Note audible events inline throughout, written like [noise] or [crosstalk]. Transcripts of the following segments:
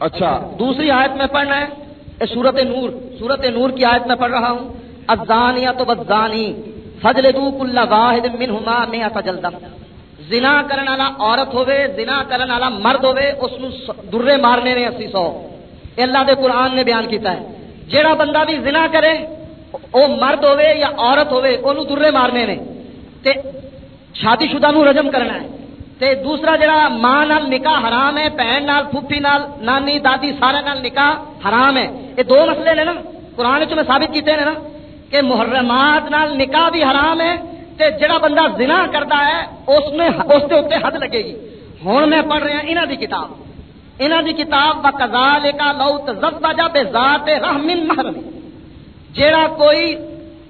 اچھا دوسری آیت میں پڑھنا ہے سورت نور سورت نور کی آیت میں پڑھ رہا ہوں۔ ازانیہ تو بزانی فضل دو کل واحد منہما میں جلدم زنا کرن والا عورت ہوے زنا کرن والا مرد ہوے اس نو درے مارنے نے اسی سو۔ اللہ دے قرآن نے بیان کیتا ہے۔ جیڑا بندہ بھی زنا کرے، او مرد ہوے یا عورت ہوے اونوں درے مارنے نے۔ تے شادی شدہ نو رجم کرنا ہے۔ تے دوسرا جڑا ماں نال نکاح حرام ہے، بہن نال، پھوپھی نال، نانی، دادی سارے نال نکاح حرام ہے۔ یہ دو مسئلے نے نا، قرآن چ میں ثابت کیتے ہیں نا کہ محرمات نال نکاح بھی حرام ہے تے جڑا بندہ زنا کرتا ہے، اس میں اس کے اتنے حد لگے گی۔ ہوں میں پڑھ رہا انہوں دی کتاب۔ انہوں دی کتاب و کا لو تزوجا بے ذات رحم محرم۔ جڑا کوئی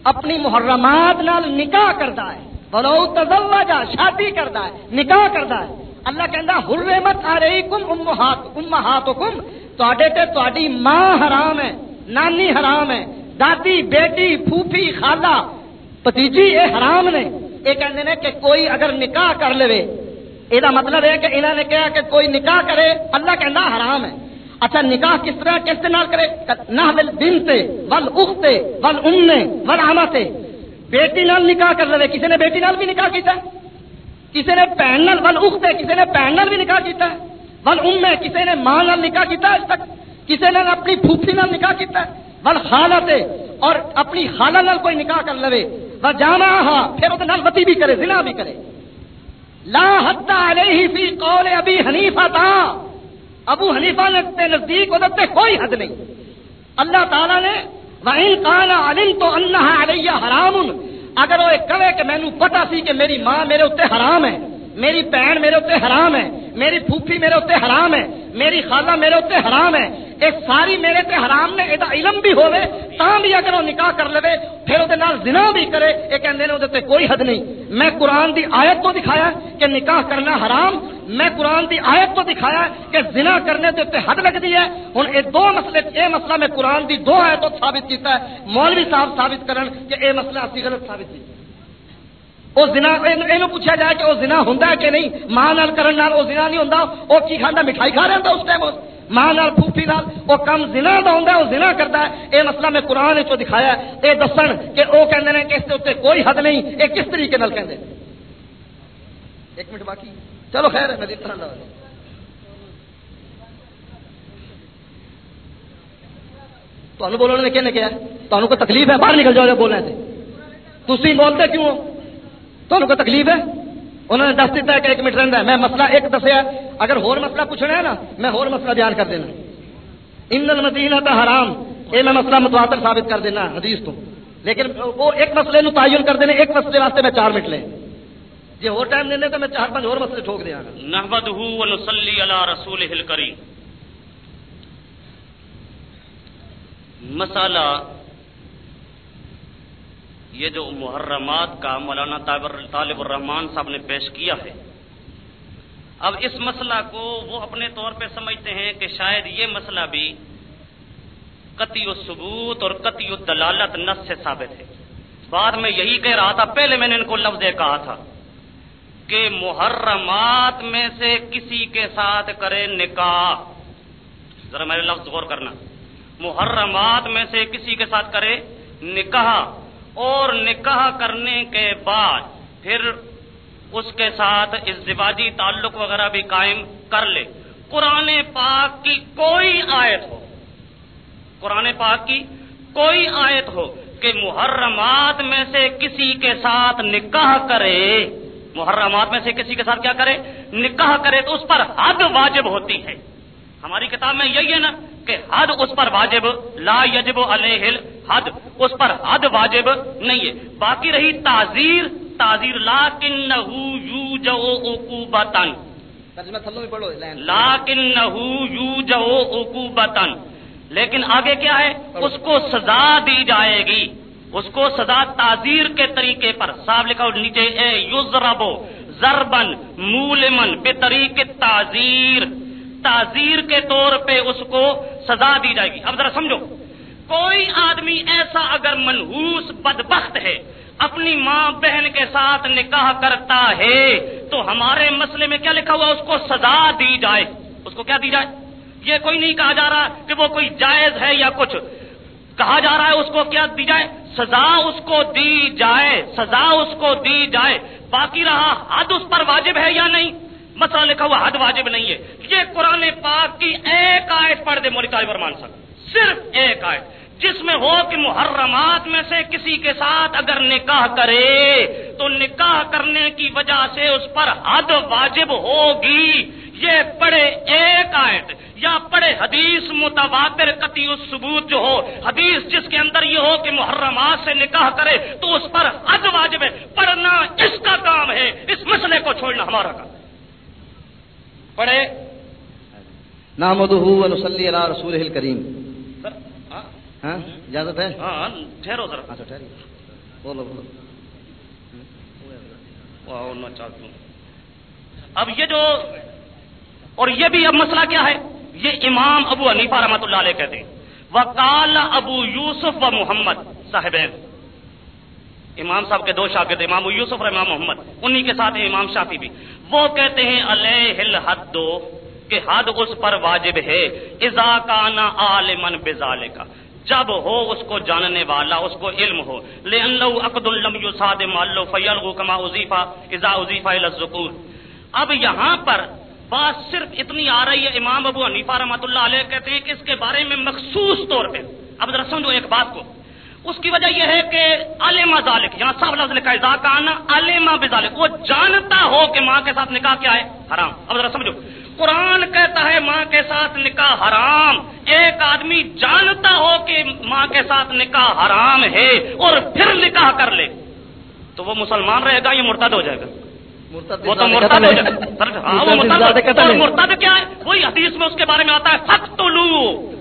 اپنی محرمات نال نکاح کرتا ہے بلو تزوجا شادی کرتا ہے، نکاح کرتا ہے۔ اللہ کہندا حرمت علیکم امہات، امہاتکم۔ تواڈے تے تواڈی ماں حرام ہے، نانی حرام ہے، دادی، بیٹی، پھوپھی، خالہ، پتیجی یہ حرام نے۔ یہ کہتے ہیں کہ کوئی اگر نکاح کر لے یہ مطلب ہے کہ انہوں نے کہا کہ کوئی نکاح کرے، اللہ کہنا حرام ہے۔ اچھا نکاح کس طرح، کس نال کرے؟ نہ دن سے ول اختے ول ام ول آما بیٹی نال نکاح کر لے کسی نے بیٹی نال بھی نکاح کیتا؟ ہے کسی نے بہن نال ول اختے، کسی نے بہن نال بھی نکاح کیتا؟ ہے ول ام ہے کسی نے ماں نال نکاح کیتا ہے تک؟ کسی نے اپنی پھوپھی نال نکاح کیتا؟ ہے ول خالہ سے اور اپنی خالہ نال کوئی نکاح کر لے جانا ہاں پھر وہ نال وتی بھی کرے، زنا بھی کرے۔ لا حد علیہ فی قول ابھی حنیفہ تھا ابو حنیفہ نے نزدیک ادھر کوئی حد نہیں۔ اللہ تعالیٰ نے وَإِن قَالَ عَلِمْتُ أَنَّهَا عَلَيَّ حَرَامٌ۔ اگر وہ کہے کہ میں پتہ سی کہ میری ماں میرے اتنے حرام ہے، میری بہن میرے اتنے حرام ہے میری پھوپھی میرے اتنے حرام ہے، میری خالہ میرے اتنے حرام ہے یہ ساری میرے تے حرام نے یہ علم بھی ہوے تاں بھی اگر وہ نکاح کر لے پھر وہ زنا بھی کرے، یہ کہتے ہیں وہ کوئی حد نہیں۔ میں قرآن دی آیت تو دکھایا کہ نکاح کرنا حرام، میں قرآن دی آیت تو دکھایا کہ زنا کرنے کے اتنے حد لگتی ہے۔ ہوں یہ دو مسئلے یہ مسئلہ میں قرآن دی دو آیتوں ثابت کیتا ہے، مولوی صاحب ثابت کرن کہ یہ مسئلہ اسی غلط ثابت کی وہ زنا یہ پوچھا جائے کہ وہ زنا ہوں کہ نہیں ماں نال کرن نال وہ زنا نہیں ہوں وہ کی کھانا مٹھائی کھا رہا اس ٹائم ماں نال پھوپھی نال وہ کم زنا دا ہوں وہ زنا کرتا ہے یہ مسئلہ میں قرآن چ دکھایا یہ دسن کہ وہ کہتے ہیں کہ اس کے کوئی حد نہیں یہ کس طریقے نال کہتے ایک منٹ باقی چلو خیر ہے میں طرح تمہیں بولنے نے کہنے کیا تمہیں کوئی تکلیف ہے باہر نکل جاؤ بولنے سے تھی بولتے کیوں تمہیں کوئی تکلیف ہے؟ انہوں نے دس دیتا ہے کہ ایک منٹ رہتا ہے۔ میں مسئلہ ایک دسیا، اگر ہور مسئلہ پوچھنا ہے نا، میں ہور مسئلہ بیان کر دینا۔ ان المدینہ کا حرام، یہ میں مسئلہ متواتر ثابت کر دینا حدیث تو۔ لیکن وہ ایک مسئلے نو تعین کر دینے، ایک مسئلے واسطے میں چار منٹ لیں جی اور ٹائم دینے تو میں چار پانچ اور مسئلے ٹھوک دیا۔ نحمدہ و نصلی علی رسولہ الکریم۔ مسئلہ یہ جو محرمات کا مولانا طالب الرحمان صاحب نے پیش کیا ہے، اب اس مسئلہ کو وہ اپنے طور پہ سمجھتے ہیں کہ شاید یہ مسئلہ بھی قطعی ثبوت اور قطعی دلالت نس سے ثابت ہے۔ بعد میں یہی کہہ رہا تھا، پہلے میں نے ان کو لفظ کہا تھا کہ محرمات میں سے کسی کے ساتھ کرے نکاح۔ ذرا میرے لفظ غور کرنا۔ محرمات میں سے کسی کے ساتھ کرے نکاح۔ اور نکاح کرنے کے بعد پھر اس کے ساتھ ازدواجی تعلق وغیرہ بھی قائم کر لے۔ قرآن پاک کی کوئی آیت ہو، قرآن پاک کی کوئی آیت ہو کہ محرمات میں سے کسی کے ساتھ نکاح کرے، محرمات میں سے کسی کے ساتھ کیا کرے؟ نکاح کرے تو اس پر حد واجب ہوتی ہے۔ ہماری کتاب میں یہی ہے نا کہ حد اس پر واجب، لا یجب علیہ حد اس پر حد واجب نہیں ہے۔ باقی رہی تعزیر تعزیر لا کن یو جو اکوبتن لا کن یو جو اکوبتن لیکن آگے کیا ہے؟ اس کو سزا دی جائے گی۔ اس کو سزا تعزیر کے طریقے پر۔ صاحب لکھا نیچے اے یوزربو زربن مولمن بے طریق تعزیر تعزیر کے طور پہ اس کو سزا دی جائے گی۔ اب ذرا سمجھو۔ کوئی آدمی ایسا اگر منحوس بدبخت ہے، اپنی ماں بہن کے ساتھ نکاح کرتا ہے، تو ہمارے مسئلے میں کیا لکھا ہوا اس کو سزا دی جائے۔ اس کو کیا دی جائے؟ یہ کوئی نہیں کہا جا رہا کہ وہ کوئی جائز ہے یا کچھ۔ کہا جا رہا ہے اس کو کیا دی جائے؟ سزا اس کو دی جائے، سزا اس کو دی جائے۔ باقی رہا حد اس پر واجب ہے یا نہیں؟ مسئلہ لکھا ہوا حد واجب نہیں ہے۔ یہ قرآن پاک کی ایک آیت پڑھ دے مولی طالب مان صرف ایک آیت۔ جس میں ہو کہ محرمات میں سے کسی کے ساتھ اگر نکاح کرے تو نکاح کرنے کی وجہ سے اس پر حد واجب ہوگی۔ یہ پڑھے ایک آیت یا پڑھے حدیث متواتر قطعی ثبوت جو ہو حدیث جس کے اندر یہ ہو کہ محرمات سے نکاح کرے تو اس پر حد واجب ہے۔ پڑھنا اس کا کام ہے اس مسئلے کو چھوڑنا ہمارا کام۔ پڑھے۔ علی رسول کریم ہاں؟ ہاں اجازت ہے؟ ہاں ٹھہرو ذرا۔ اچھا ٹھہری بولو بولو۔ اب یہ جو اور یہ بھی اب مسئلہ کیا ہے؟ یہ امام ابو حنیفہ رحمۃ اللہ علیہ کہتے ہیں۔ وکال ابو یوسف و محمد صاحبین۔ امام صاحب کے دو شاگرد امام یوسف اور امام محمد۔ انہی کے ساتھ امام شافی بھی۔ وہ کہتے ہیں علیہ الحد دو کہ حد اس پر واجب ہے۔ اذا کانا عالمن بذالک جب ہو اس کو جاننے والا، اس کو علم ہو۔ لئنه عقد لم يصاد مالو فيلغو كما اضيفا اذا اضيفا الى الذكور اب یہاں پر بات صرف اتنی آ رہی ہے، امام ابو حنیفہ رحمۃ اللہ علیہ کہتے ہیں کہ اس کے بارے میں مخصوص طور پہ۔ اب ذرا سمجھو ایک بات کو۔ اس کی وجہ یہ ہے کہ علما ذالک، یہاں صاحب لفظ لکھا ہے ذاکا آنا علما بذالک، وہ جانتا ہو کہ ماں کے ساتھ نکاح کیا ہے، حرام۔ اب ذرا سمجھو۔ قرآن کہتا ہے ماں کے ساتھ نکاح حرام ایک آدمی جانتا ہو کہ ماں کے ساتھ نکاح حرام ہے اور پھر نکاح کر لے تو وہ مسلمان رہے گا یہ مرتد ہو جائے گا؟ وہ تو مرتد ہو جائے گا۔ ہاں، مرتد کیا ہے؟ وہی حدیث میں اس کے بارے میں آتا ہے فخت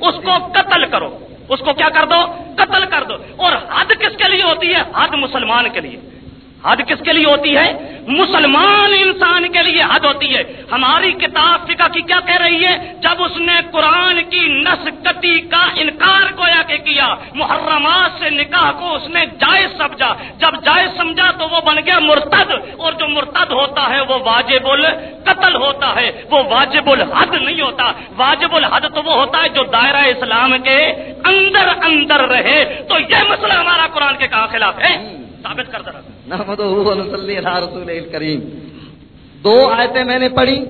اس کو قتل کرو۔ اس کو کیا کر دو؟ قتل کر دو۔ اور حد کس کے لیے ہوتی ہے؟ حد مسلمان کے لیے۔ حد کس کے لیے ہوتی ہے؟ مسلمان انسان کے لیے حد ہوتی ہے۔ ہماری کتاب فقہ کی کیا کہہ رہی ہے؟ جب اس نے قرآن کی نسکتی کا انکار گویا کہ کیا، محرمات سے نکاح کو اس نے جائز سمجھا۔ جب جائز سمجھا تو وہ بن گیا مرتد۔ اور جو مرتد ہوتا ہے وہ واجب القتل ہوتا ہے۔ وہ واجب الحد نہیں ہوتا۔ واجب الحد تو وہ ہوتا ہے جو دائرہ اسلام کے اندر اندر رہے۔ تو یہ مسئلہ ہمارا قرآن کے کہاں خلاف ہے۔ ثابت کر دیں نحمدہ رسول کریم۔ دو آیتیں میں نے پڑھی۔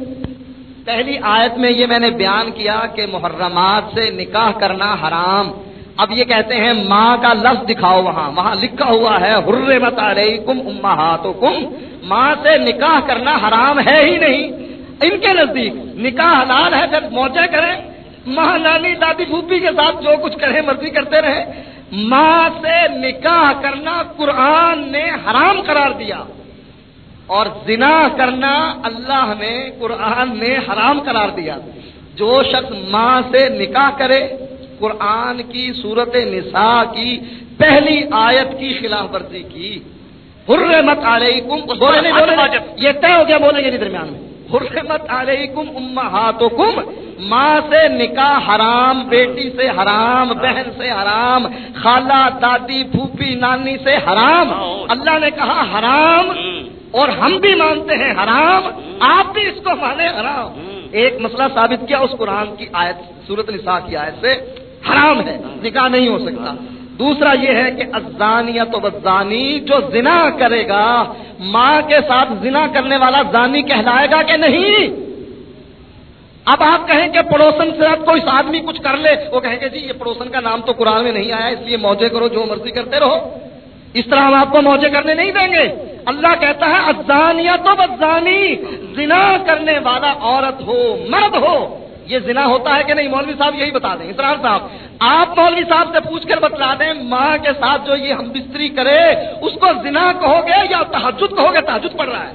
پہلی آیت میں یہ میں نے بیان کیا کہ محرمات سے نکاح کرنا حرام۔ اب یہ کہتے ہیں، ماں کا لفظ دکھاؤ وہاں۔ وہاں لکھا ہوا ہے، حرمت علیکم امہاتکم۔ ماں سے نکاح کرنا حرام ہے ہی نہیں۔ ان کے نزدیک نکاح حلال ہے، جب موجے کریں، ماں، نانی، دادی، پھوپھی کے ساتھ جو کچھ کرے مرضی کرتے رہے ماں سے نکاح کرنا قرآن نے حرام قرار دیا اور زنا کرنا اللہ نے قرآن نے حرام قرار دیا جو شخص ماں سے نکاح کرے قرآن کی صورت نساء کی پہلی آیت کی خلاف ورزی کی حرمت علیکم بولے۔ یہ طے ہو گیا بولیں گے درمیان میں حرمت علیکم امہاتکم ماں سے نکاح حرام، بیٹی سے حرام، بہن سے حرام، خالہ، دادی، پھوپھی، نانی سے حرام۔ اللہ نے کہا حرام، اور ہم بھی مانتے ہیں حرام، آپ بھی اس کو مانے حرام۔ ایک مسئلہ ثابت کیا اس قرآن کی آیت صورت نساء کی آیت سے، حرام ہے، نکاح نہیں ہو سکتا۔ دوسرا یہ ہے کہ ازانیت و بزانی جو زنا کرے گا، ماں کے ساتھ زنا کرنے والا زانی کہلائے گا کہ نہیں؟ اب آپ کہیں کہ پڑوسن سے اب کوئی آدمی کچھ کر لے وہ کہیں گے جی یہ پڑوسن کا نام تو قرآن میں نہیں آیا اس لیے موجے کرو جو مرضی کرتے رہو۔ اس طرح ہم آپ کو موجے کرنے نہیں دیں گے۔ اللہ کہتا ہے ازانیت و بزانی زنا کرنے والا عورت ہو مرد ہو۔ یہ زنا ہوتا ہے کہ نہیں؟ مولوی صاحب یہی بتا دیں۔ اسرار صاحب آپ مولوی صاحب سے پوچھ کر بتلا دیں ماں کے ساتھ جو یہ ہم بستری کرے اس کو زنا کہو گے یا تحجد کہو گے؟ تحجد پڑھ رہا ہے۔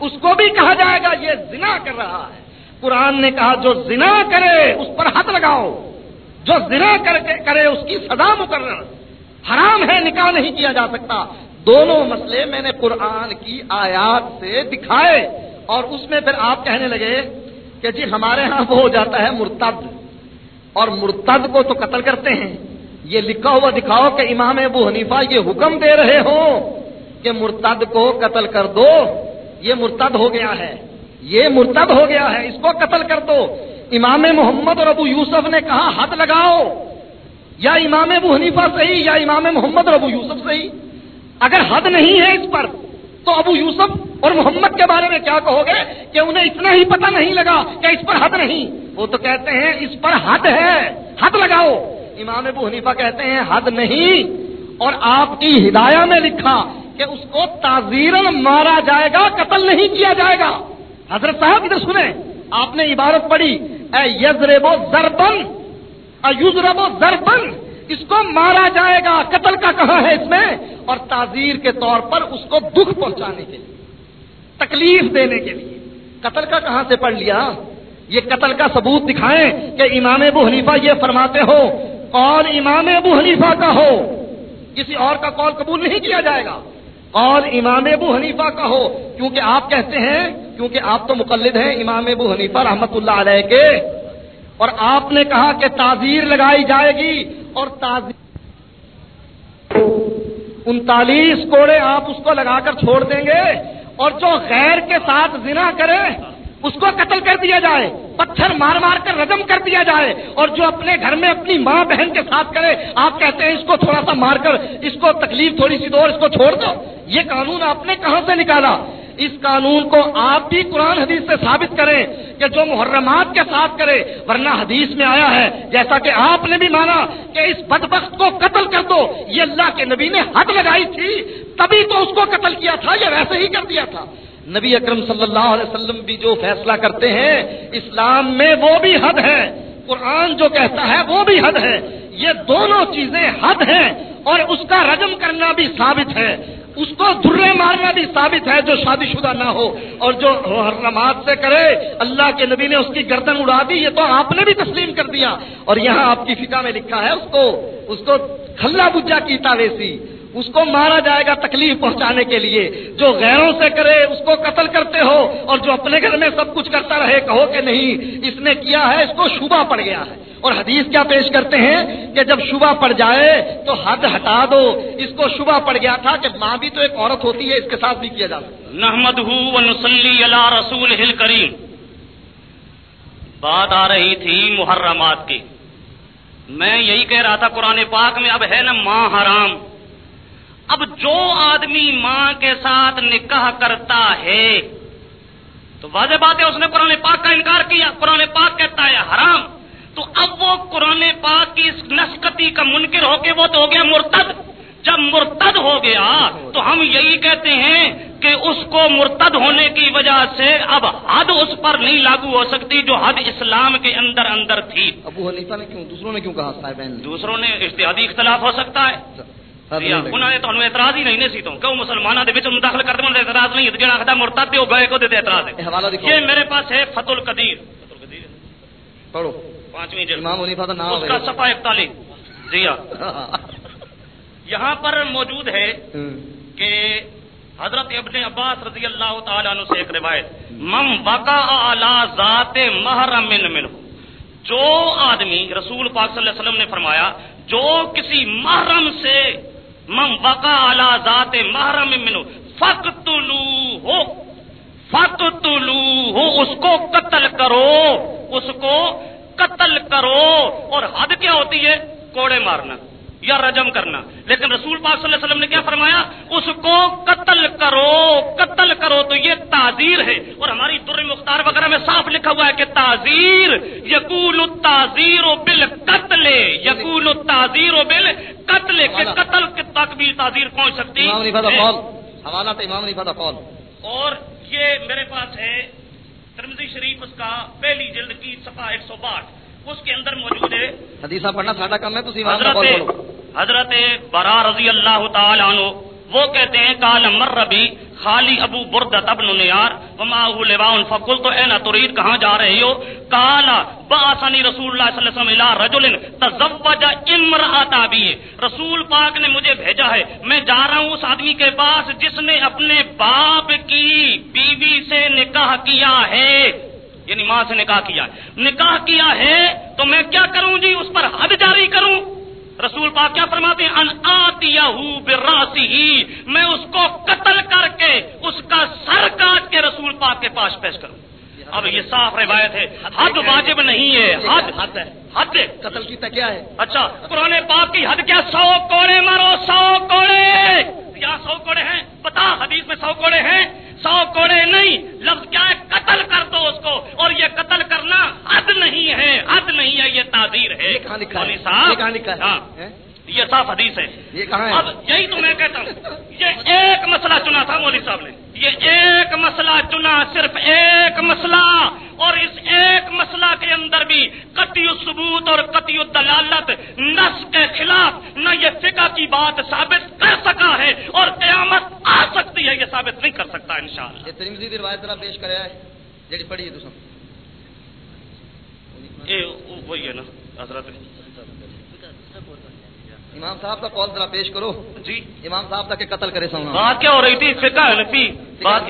اس کو بھی کہا جائے گا یہ زنا کر رہا ہے۔ قرآن نے کہا جو زنا کرے اس پر ہاتھ لگاؤ، جو زنا کر کے کرے اس کی سزا مقرر۔ حرام ہے، نکاح نہیں کیا جا سکتا۔ دونوں مسئلے میں نے قرآن کی آیات سے دکھائے اور اس میں پھر آپ کہنے لگے کہ جی ہمارے ہاں وہ ہو جاتا ہے مرتد۔ اور مرتد کو تو قتل کرتے ہیں۔ یہ لکھا ہوا دکھاؤ کہ امام ابو حنیفہ یہ حکم دے رہے ہو کہ مرتد کو قتل کر دو۔ یہ مرتد ہو گیا ہے۔ یہ مرتد ہو گیا ہے، اس کو قتل کر دو۔ امام محمد اور ابو یوسف نے کہا، حد لگاؤ۔ یا امام ابو حنیفہ صحیح، یا امام محمد اور ابو یوسف صحیح۔ اگر حد نہیں ہے اس پر، تو ابو یوسف اور محمد کے بارے میں کیا کہو گے؟ کہ انہیں اتنا ہی پتہ نہیں لگا کہ اس پر حد نہیں۔ وہ تو کہتے ہیں، اس پر حد ہے۔ حد لگاؤ۔ امام ابو حنیفہ کہتے ہیں، حد نہیں۔ اور آپ کی ہدایہ میں لکھا کہ اس کو تعزیر مارا جائے گا، قتل نہیں کیا جائے گا۔ حضرت صاحب ادھر سنیں۔ آپ نے عبارت پڑھی، اے یزربو زربن یزربو زربن اس کو مارا جائے گا، قتل کا کہاں ہے اس میں؟ اور تعزیر کے طور پر اس کو دکھ پہنچانے کے لیے، تکلیف دینے کے لیے۔ قتل کا کہاں سے پڑھ لیا؟ یہ قتل کا ثبوت دکھائیں کہ امام ابو حنیفہ یہ فرماتے ہو اور امام ابو حنیفہ کا ہو؟ کسی اور کا کال قبول نہیں کیا جائے گا۔ اور امام ابو حنیفہ کا ہو کیونکہ آپ کہتے ہیں، کیونکہ آپ تو مقلد ہیں، امام ابو حنیفہ رحمت اللہ علیہ کے۔ اور آپ نے کہا کہ تعزیر لگائی جائے گی اور تعزیر انتالیس کوڑے آپ اس کو لگا کر چھوڑ دیں گے۔ اور جو غیر کے ساتھ زنا کرے اس کو قتل کر دیا جائے، پتھر مار مار کر رجم کر دیا جائے، اور جو اپنے گھر میں اپنی ماں بہن کے ساتھ کرے، آپ کہتے ہیں اس کو تھوڑا سا مار کر، اس کو تکلیف تھوڑی سی دو اور اس کو چھوڑ دو۔ یہ قانون آپ نے کہاں سے نکالا؟ اس قانون کو آپ بھی قرآن حدیث سے ثابت کریں کہ جو محرمات کے ساتھ کرے، ورنہ حدیث میں آیا ہے، جیسا کہ آپ نے بھی مانا کہ اس بدبخت کو قتل کر دو۔ یہ اللہ کے نبی نے حد لگائی تھی، تبھی تو اس کو قتل کیا تھا یا ویسے ہی کر دیا تھا۔ نبی اکرم صلی اللہ علیہ وسلم بھی جو فیصلہ کرتے ہیں، اسلام میں وہ بھی حد ہے قرآن جو کہتا ہے، وہ بھی حد ہے یہ دونوں چیزیں حد ہیں اور اس کا رجم کرنا بھی ثابت ہے۔ اس کو درے مارنا بھی ثابت ہے جو شادی شدہ نہ ہو اور جو حرمات سے کرے، اللہ کے نبی نے اس کی گردن اڑا دی، یہ تو آپ نے بھی تسلیم کر دیا۔ اور یہاں آپ کی فکا میں لکھا ہے، اس کو اس کو کھلا بجا کی تاویسی اس کو مارا جائے گا تکلیف پہنچانے کے لیے۔ جو غیروں سے کرے، اس کو قتل کرتے ہو اور جو اپنے گھر میں سب کچھ کرتا رہے، کہو کہ نہیں، اس نے کیا ہے، اس کو شبہ پڑ گیا ہے۔ اور حدیث کیا پیش کرتے ہیں؟ کہ جب شبہ پڑ جائے تو حد ہٹا دو۔ اس کو شبہ پڑ گیا تھا کہ ماں بھی تو ایک عورت ہوتی ہے، اس کے ساتھ بھی کیا جا سکتا نحمد رسول کریم بات آ رہی تھی محرمات کی۔ میں یہی کہہ رہا تھا، قرآن پاک میں اب ہے نا ماں حرام۔ اب جو آدمی ماں کے ساتھ نکاح کرتا ہے تو واضح بات ہے اس نے قرآن پاک کا انکار کیا قرآن پاک کہتا ہے حرام۔ تو اب وہ قرآن پاک کی اس نسکتی کا منکر ہو کے وہ تو ہو گیا مرتد۔ جب مرتد ہو گیا تو ہم یہی کہتے ہیں کہ اس کو مرتد ہونے کی وجہ سے اب حد اس پر نہیں لاگو ہو سکتی جو حد اسلام کے اندر اندر تھی۔ ابو حنیفہ نے کیوں دوسروں نے کیوں کہا صاحب؟ دوسروں نے اشتہادی اختلاف ہو سکتا ہے۔ انہوں نے تو اعتراض ہی نہیں سی تو۔ کہ مسلمانوں کے داخل کرتے ہیں اعتراض نہیں جڑا آخر مرتد ہو گئے کو دیتے اعتراض ہے۔ یہ میرے پاس ہے فت القدیر۔ پڑھو۔ پانچویں جلد۔ امام حنیفہ کا نام اس کا صفحہ اکتالیس۔ جی ہاں۔ [laughs] یہاں پر موجود ہے کہ حضرت ابن عباس رضی اللہ تعالیٰ عنہ سے ایک روایت۔ مم وقع اعلی ذات محرم من جو آدمی رسول پاک صلی اللہ علیہ وسلم نے فرمایا جو کسی محرم سے مم وقع اعلی ذات محرم منو فقتلو ہو فقتلو ہو اس کو قتل کرو، اس کو قتل کرو، اور حد کیا ہوتی ہے؟ کوڑے مارنا۔ یا رجم کرنا۔ لیکن رسول پاک صلی اللہ علیہ وسلم نے کیا فرمایا؟ اس کو قتل کرو قتل کرو تو یہ تعزیر ہے۔ اور ہماری در مختار وغیرہ میں صاف لکھا ہوا ہے کہ تعزیر یقول تعزیر و بل قتل یقول تعزیر و بل قتل کے قتل تک بھی تعزیر پہنچ سکتی حوالہ امام پتا اور یہ میرے پاس ہے ترمزی شریف اس کا پہلی جلد کی صفحہ ایک سو باٹھ اس کے اندر موجود ہے۔ حدیثہ پڑھنا ساڈا کم ہے حضرت حضرت برا رضی اللہ تعالی عنہ وہ کہتے ہیں کال مر ربی خالی ابو برد ابن نیار وما فقل تو اے ترید کہاں جا رہے ہو؟ کالا باسانی رسول اللہ صلی اللہ علیہ وسلم الى رجل تزوج رسول پاک نے مجھے بھیجا ہے میں جا رہا ہوں اس آدمی کے پاس جس نے اپنے باپ کی بیوی بی سے نکاح کیا ہے۔ یعنی ماں سے نکاح کیا نکاح کیا ہے تو میں کیا کروں جی؟ اس پر حد جاری کروں۔ رسول پاک کیا فرماتے ہیں؟ ہی میں اس کو قتل کر کے اس کا سر کاٹ کے رسول پاک کے پاس پیش کروں۔ اب یہ صاف روایت ہے۔ حد واجب نہیں ہے۔ حد حد ہے۔ حد قتل کی کیا ہے۔ اچھا قرآن پاک کی حد کیا؟ سو کوڑے مارو سو کوڑے۔ یہاں سو کوڑے ہیں؟ بتا حدیث میں سو کوڑے ہیں۔ سو کوڑے نہیں لفظ کیا ہے؟ قتل کر دو اس کو۔ اور یہ قتل کرنا حد نہیں ہے حد نہیں ہے یہ تعبیر ہے۔ یہ کہاں لکھا ہے؟ مولوی صاحب یہ صاف حدیث ہے۔ یہ کہاں ہے؟ اب یہی تو میں کہتا ہوں۔ یہ ایک مسئلہ چنا تھا مولوی صاحب نے۔ یہ ایک مسئلہ چنا صرف ایک مسئلہ۔ اور اس ایک مسئلہ کے اندر بھی قطعی ثبوت اور قطعی دلالت نس کے خلاف نہ یہ فقہ کی بات ثابت کر سکا ہے اور قیامت آ سکتی ہے یہ ثابت نہیں کر سکتا انشاءاللہ۔ یہ ترمذی دی روایت پیش کریا ہے جڑی پڑھی ہے تساں یہ وہی ہے نا حضرت۔ امام صاحب کا قول ذرا پیش کرو۔ جی۔ امام صاحب تک قتل کرے سونا۔ بات کیا ہو رہی تھی؟ فقہ حنفی بات۔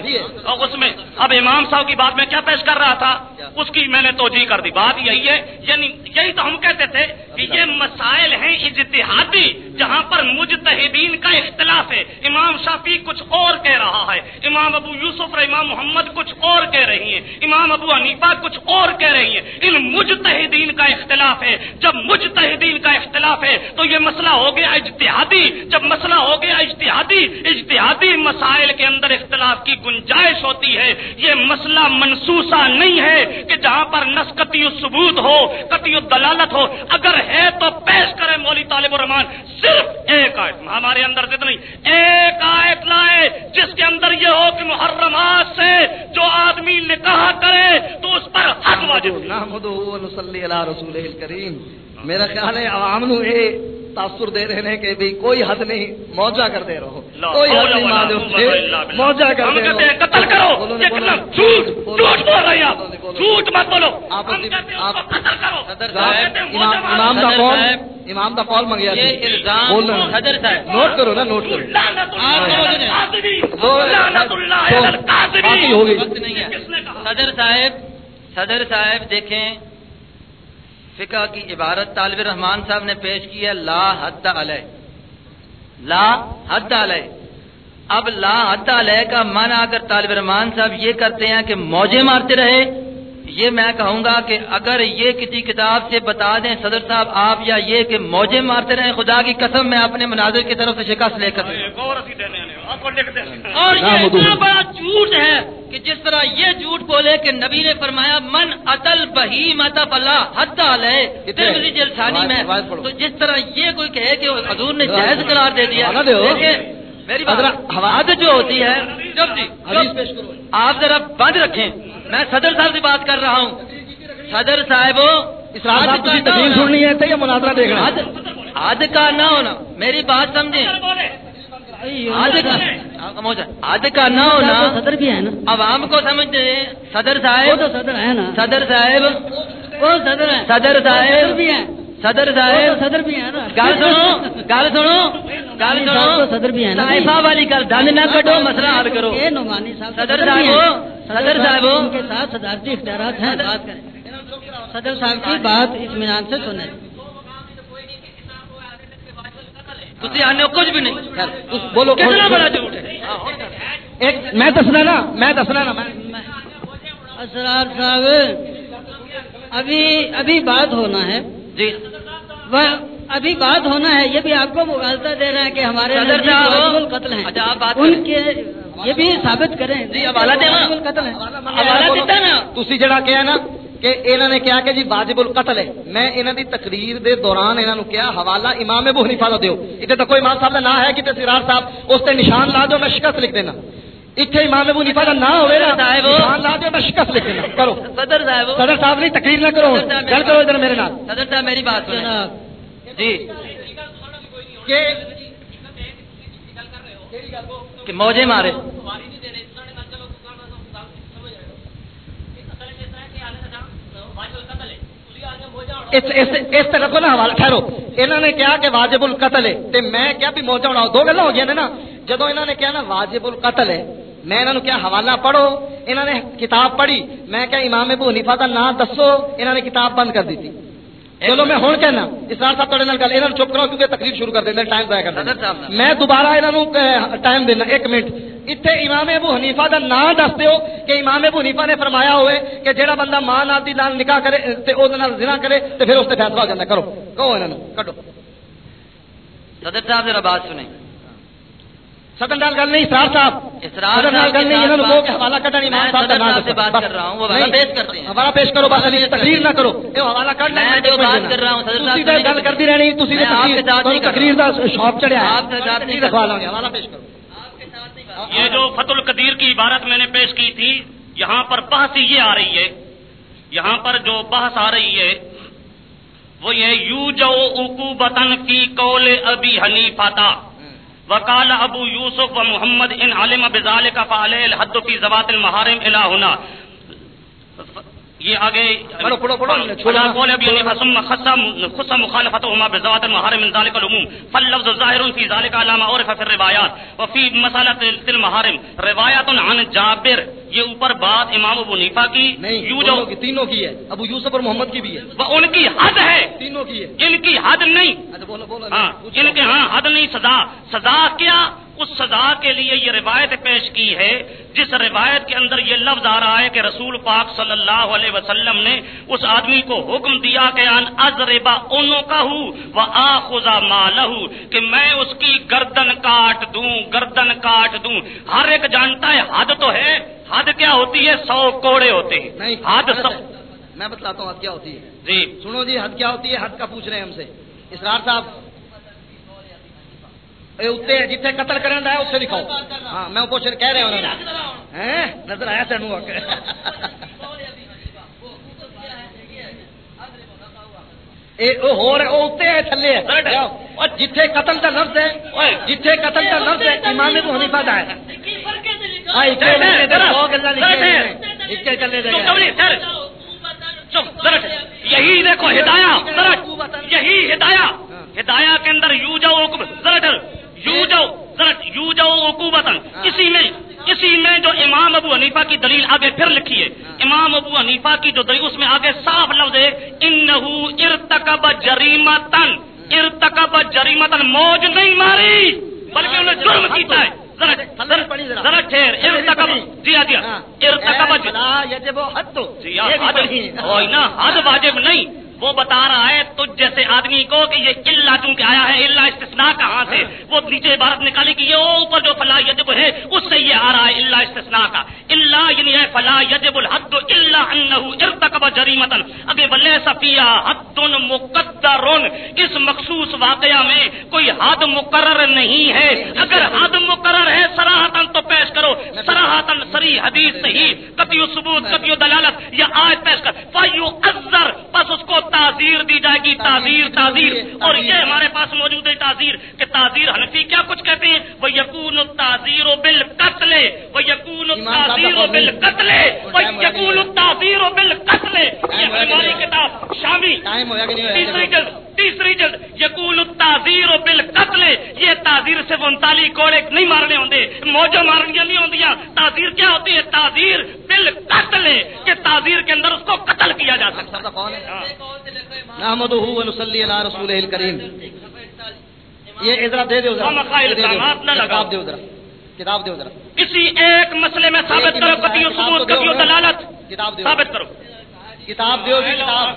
اور اس میں اب امام صاحب کی بات میں کیا پیش کر رہا تھا؟ اس کی میں نے توجہ کر دی۔ بات یہی ہے یعنی یہی تو ہم کہتے تھے کہ یہ مسائل ہیں اجتہادی جہاں پر مجتہدین کا اختلاف ہے۔ امام شافی کچھ اور کہہ رہا ہے۔ امام ابو یوسف اور امام محمد کچھ اور کہہ رہی ہیں۔ امام ابو حنیفہ کچھ اور کہہ رہی ہیں۔ ان مجتہدین کا اختلاف ہے۔ جب مجتہدین کا اختلاف ہے تو یہ مسئلہ ہو گیا اجتہادی، جب مسئلہ ہو گیا اجتہادی اجتہادی مسائل کے اندر اختلاف کی گنجائش ہوتی ہے۔ یہ مسئلہ منسوسا نہیں ہے کہ جہاں پر نس ثبوت ہو، قطعی دلالت ہو۔ اگر ہے تو پیش کرے مولی طالب الرحمان صرف ایک آیت، ہمارے اندر سے نہیں۔ ایک آیت لائے، جس کے اندر یہ ہو کہ محرمات سے جو آدمی نکاح کرے تو اس پر حق واجب۔ نحمدہ و نصلی علی رسول الکریم۔ میرا خیال ہے عوام نو اے تاثر دے رہے ہیں کہ بھی کوئی حد نہیں موجہ کر دے رہو کوئی حد نہیں۔ موجہ کر دے رہو قتل کرو۔ جھوٹ جھوٹ۔ بول رہے ہیں۔ جھوٹ مت بولو آپ قتل کرو امام دا صاحب، امام دا منگیا یہ۔ الزام۔ صدر صاحب نوٹ کرو نا نوٹ کرو لعنت اللہ علی؟ القاذبین،۔ باقی ہو گئی۔ صدر صاحب صدر صاحب دیکھیں فقہ کی عبارت طالب رحمان صاحب نے پیش کی ہے، لا حد علیہ لا حد علیہ اب لا حد علیہ کا معنی اگر طالب رحمان صاحب یہ کرتے ہیں کہ موجے مارتے رہے یہ میں کہوں گا کہ اگر یہ کسی کتاب سے بتا دیں صدر صاحب آپ یا یہ کہ موجے مارتے رہے خدا کی قسم میں اپنے مناظر کی طرف سے شکست لے کر ایک اور یہ اتنا۔ بڑا جھوٹ ہے کہ جس طرح یہ جھوٹ بولے کہ نبی نے فرمایا من اتل بہی متا حد کتنے؟ ترمذی جلسانی میں۔ تو جس طرح یہ کوئی کہے کہ حضور نے جائز قرار دے دیا میری جو ہوتی ہے جب جی حدیث جب پیش کرو۔ آپ ذرا بند رکھیں۔ میں صدر صاحب سے بات کر رہا ہوں۔ صدر صاحب۔ سننی ہے یا مناظرہ دیکھنا حد کا نہ ہونا۔ میری بات سمجھیں۔ حد کا نہ ہونا۔ صدر بھی ہے نا۔ عوام کو سمجھتے ہیں صدر وہ صاحب تو صدر ہے نا۔ صدر صاحب۔ صدر ہے صدر صاحب۔ بھی ہے صدر صاحب صدر بھی ہے نا۔ گل سنو گل سنو گل سنو صدر بھی ہے نا۔ طائفہ والی گل دند نہ کٹو مسئلہ حل کرو۔ یہ نعمانی صاحب صدر صاحب صدر صاحب۔ ان کے ساتھ صدارتی اختیارات ہیں بات کریں۔ صدر صاحب کی بات اطمینان سے سنیں۔ تسی آنے ہو کچھ بھی نہیں۔ بولو کتنا بڑا جھوٹ ہے؟ ایک میں دسنا نا میں دسنا نا میں اسرار صاحب ابھی ابھی بات ہونا ہے۔ جی۔ ابھی بات ہونا ہے یہ بھی آپ کو مغالطہ دے رہا ہے کہ ہمارے قتل ہیں۔ ان کے یہ بھی ثابت کریں۔ جی قتل ہے حوالہ جڑا کیا نا کہ انہوں نے کیا کہ جی واجب القتل ہے۔ میں انہوں دی تقریر دے دوران انہوں نے کیا حوالہ امام ابو حنیفہ دا دیو۔ اتنے کوئی امام صاحب دا نہ ہے کہ سرار صاحب اس تے نشان لا دو میں شکست لکھ دینا۔ اتنے امام ابو نفا کا نہ شکست کرو صدر صاحب صدر صاحب نہیں تقریر نہ کرو چل کرو ادھر میرے صدر صاحب میری بات جی کہ موجے مارے اس طرح کو نا حوالہ ٹھہرو انہوں نے کہا کہ واجب القتل ہے میں کیا بھی موجہ اڑاؤ دو گلا ہو گیا نا جدو انہوں نے کہا نا واجب القتل ہے میں انہوں نے کیا حوالہ پڑھو؟ انہوں نے کتاب پڑھی۔ میں کیا امام ابو حنیفہ کا نام دسو؟ انہوں نے کتاب بند کر دی تھی چلو میں ہوں کہنا اسرار صاحب تھوڑے گل یہ چپ کروں کیونکہ تقریب شروع کر دیں ٹائم ضائع کر دینا میں دوبارہ یہاں ٹائم دینا ایک منٹ۔ اتنے امام ابو حنیفہ کا نام دس دو کہ امام ابو حنیفہ نے فرمایا ہوئے کہ جہاں بندہ ماں نال دی نکاح کرے تو وہ دے زنا کرے تو پھر اس سے فیصلہ ہو جاندا کرو کہو یہ کٹو صدر صاحب ذرا بات سنیں۔ نال گل نہیں اسرار صاحب اسرار نال گل نہیں کہ حوالہ میں صدر سے۔ بات۔ کر رہا ہوں، وہ حوالہ پیش کرتے ہیں۔ حوالہ پیش کرو بس علی تقریر نہ کرو اے حوالہ کڈ میں جو بات کر رہا ہوں، صدر سے گل کرتی رہنی تسی کے تقریر تقریر دا شوق چڑھیا ہے آپ کے ساتھ نہیں حوالہ پیش کرو یہ جو فت القدیر کی عبارت میں نے پیش کی تھی یہاں پر بحث یہ آ رہی ہے یہاں پر جو بحث آ رہی ہے وہ یہ یو جو اکو بطن کی قول ابی حنیفہ تھا وکال ابو یوسف و محمد ان علم بزال کا فعال الحد فی زوات المحارم الہنا. یہ آگے پڑھو، پڑھو، پڑھو،۔ قول ابی حنیفہ ثم مخالفتهما بزوات المحارم من ذلك العموم. فاللفظ ظاهر في ذلك على ما عرف في الروایات. وفي مسألة المحارم روایات عن جابر یہ اوپر بات امام ابو حنیفہ کی نہیں یوں جو تینوں کی ہے۔ ابو یوسف اور محمد کی بھی ہے۔ وہ ان کی حد ہے۔ تینوں کی ہے۔ ان کی حد نہیں۔ اچھا بولو بولو ہاں ان کے ہاں حد نہیں سزا۔ سزا کیا؟ اس سزا کے لیے یہ روایت پیش کی ہے۔ جس روایت کے اندر یہ لفظ آ رہا ہے کہ رسول پاک صلی اللہ علیہ وسلم نے اس آدمی کو حکم دیا کہ ان ازربا انو کا ہوں وہ آخذا مالہ کہ میں اس کی گردن کاٹ دوں گردن کاٹ دوں۔ ہر ایک جانتا ہے حد تو ہے۔ حد کیا ہوتی ہے؟ سو کوڑے ہوتے ہیں۔ نہیں حد ہے۔ میں بتلاتا ہوں حد کیا ہوتی ہے۔ جی۔ سنو جی حد کیا ہوتی ہے؟ حد کا پوچھ رہے ہیں ہم سے۔ اسرار صاحب۔ اتنے جتنے قتل کرنے ہے اس سے دکھاؤ۔ ہاں میں پوچھ کہہ رہے ہیں؟ نظر آیا ہے تھلے ہے۔ جتھے قتل کا لفظ ہے جتھے قتل کا لفظ ہے امام ابو حنیفہ دا ہے۔ یہی دیکھو ہدایا یہی ہدایا ہدایا کے اندر یو جاؤ یو جاؤ۔ یو جاؤ عقوبتن اسی میں اسی میں جو امام ابو حنیفہ کی دلیل آگے پھر لکھی ہے۔ امام ابو حنیفہ کی جو دلیل اس میں آگے صاف لفظ ہے۔ انہو ارتکب جریمتن ارتکب جریمتن موج نہیں ماری بلکہ انہیں جرم کیتا ہے۔ ذرا ٹھہر ارتکب جی ہاں۔ ارتکب یجب حد تو۔ جی حد۔ وہی نا حد واجب نہیں۔ وہ بتا رہا ہے تجھ جیسے آدمی کو کہ یہ اللہ چونکہ آیا ہے اللہ استثناء کہاں سے وہ نیچے عبارت نکالی کہ یہ اوپر جو فلا یجب ہے، اس سے یہ آ رہا ہے اللہ استثناء کا۔ اللہ یعنی ہے فلا یجب الحد الا انه ارتکب جریمتا۔ اگے بلے صفیہ، حد مقدر۔ اس مخصوص واقعہ میں کوئی حد مقرر نہیں ہے۔ اگر حد مقرر ہے سراہتن تو پیش کرو۔ سراہتن سری حدیث صحیح کتیو ثبوت کتیو دلالت یا آج پیش کر۔ فایو ازر بس اس کو تعزیر دی جائے گی تعزیر تعزیر اور یہ ہمارے پاس موجود ہے تعزیر کہ تعزیر حنفی کیا کچھ کہتے ہیں؟ وہ یقون تعزیر بال قتل وہ یقون تعزیر بال قتل وہ یقون تعزیر بال قتل یہ ہماری کتاب شامی۔ تیسری جلد تیسری جلد یقول تعزیر بال قتل یہ تعزیر سے انتالی کوڑے نہیں مارنے ہوندے موجہ مارنیاں نہیں ہوندیاں تعزیر کیا ہوتی ہے؟ تعزیر بال قتل کہ تعزیر کے اندر اس کو قتل کیا جا سکتا و رسول الکریم. یہ ذرا دے دو خائل دے لگاؤ۔ کتاب کتاب دو ذرا۔ کسی ایک مسئلے میں ثابت کرو کتیو ثبوت کتیو دلالت کتاب دو ثابت کرو۔ کتاب دیو کتاب۔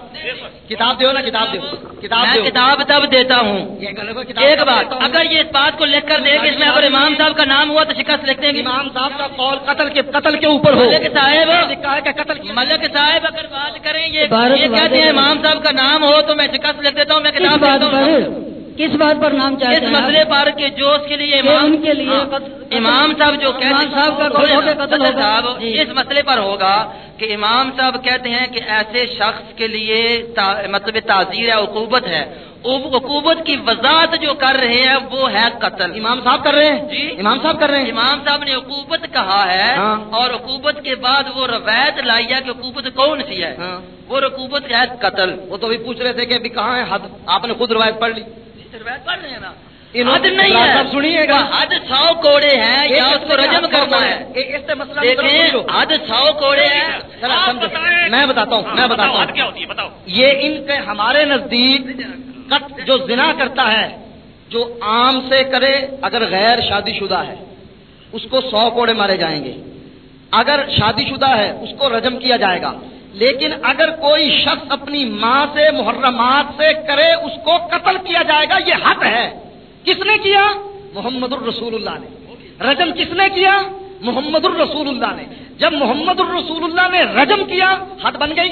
کتاب دیو نا کتاب دیو۔ کتاب میں کتاب تب دیتا ہوں۔ ایک بات۔ اگر یہ اس بات کو لکھ کر دے کہ اس میں اگر امام صاحب کا نام ہوا تو شکست لکھ دیں گے امام صاحب کا قول قتل کے قتل کے اوپر ہو۔ ملک صاحب قتل ملک صاحب اگر بات کریں یہ کہتے ہیں امام صاحب کا نام ہو تو میں شکست لکھ دیتا ہوں میں کتاب دیتا ہوں۔ کس بات پر نام چاہتے اس ہیں مسئلے آپ؟ پر کہ جو اس کے لیے امام کے لیے ہاں، امام صاحب جو کہتے امام صاحب جی۔ اس مسئلے پر ہوگا کہ امام صاحب کہتے ہیں کہ ایسے شخص کے لیے مطلب تعزیر ہے عقوبت ہے۔ عقوبت کی وضاحت جو کر رہے ہیں وہ ہے قتل۔ امام صاحب کر رہے ہیں؟ جی۔ امام صاحب کر رہے ہیں؟ امام صاحب نے عقوبت کہا ہے ہاں۔ اور عقوبت کے بعد وہ روایت لائی ہے کہ عقوبت کون سی ہے۔ ہاں۔ وہ عقوبت ہے قتل۔ وہ تو بھی پوچھ رہے تھے کہ ابھی کہاں ہے حد؟ آپ نے خود روایت پڑھ لی۔ روایت پڑھ رہے ہیں نا۔ انہوں حد نے نہیں ڈاکٹر ہے۔ صاحب سنیے گا۔ حد سو کوڑے ہیں یا اس کو رجم کرنا ہے۔ اس سے مسئلہ دیکھیں حد سو کوڑے ہیں۔ ذرا آپ سمجھو۔ بتائیں۔ میں بتاتا ہوں میں ہاں، بتاتا ہوں۔ یہ ان کے ہمارے نزدیک جو زنا کرتا ہے جو عام سے کرے اگر غیر شادی شدہ ہے اس کو سو کوڑے مارے جائیں گے۔ اگر شادی شدہ ہے اس کو رجم کیا جائے گا۔ لیکن اگر کوئی شخص اپنی ماں سے، محرمات سے کرے، اس کو قتل کیا جائے گا، یہ حد ہے۔ کس نے کیا؟ محمد الرسول اللہ نے۔ رجم کس نے کیا؟ محمد الرسول اللہ نے۔ جب محمد الرسول اللہ نے رجم کیا، حد بن گئی۔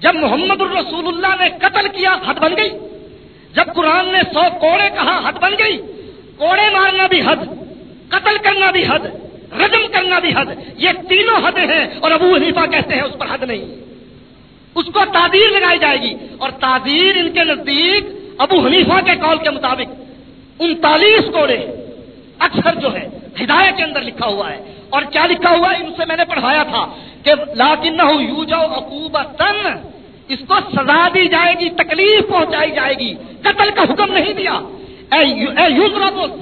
جب محمد الرسول اللہ نے قتل کیا، حد بن گئی۔ جب قرآن نے سو کوڑے کہا، حد بن گئی۔ کوڑے مارنا بھی حد، قتل کرنا بھی حد۔ رجم کرنا بھی حد۔ یہ تینوں حدیں ہیں اور ابو حنیفہ کہتے ہیں اس پر حد نہیں۔ اس کو تعدیر لگائی جائے گی اور تعدیر ان کے نزدیک ابو حنیفہ کے قول کے مطابق انتالیس کوڑے اکثر جو ہے ہدایت کے اندر لکھا ہوا ہے۔ اور کیا لکھا ہوا ہے؟ ان سے میں نے پڑھایا تھا کہ لاکن یو تن اس کو سزا دی جائے گی، تکلیف پہنچائی جائے گی۔ قتل کا حکم نہیں دیا۔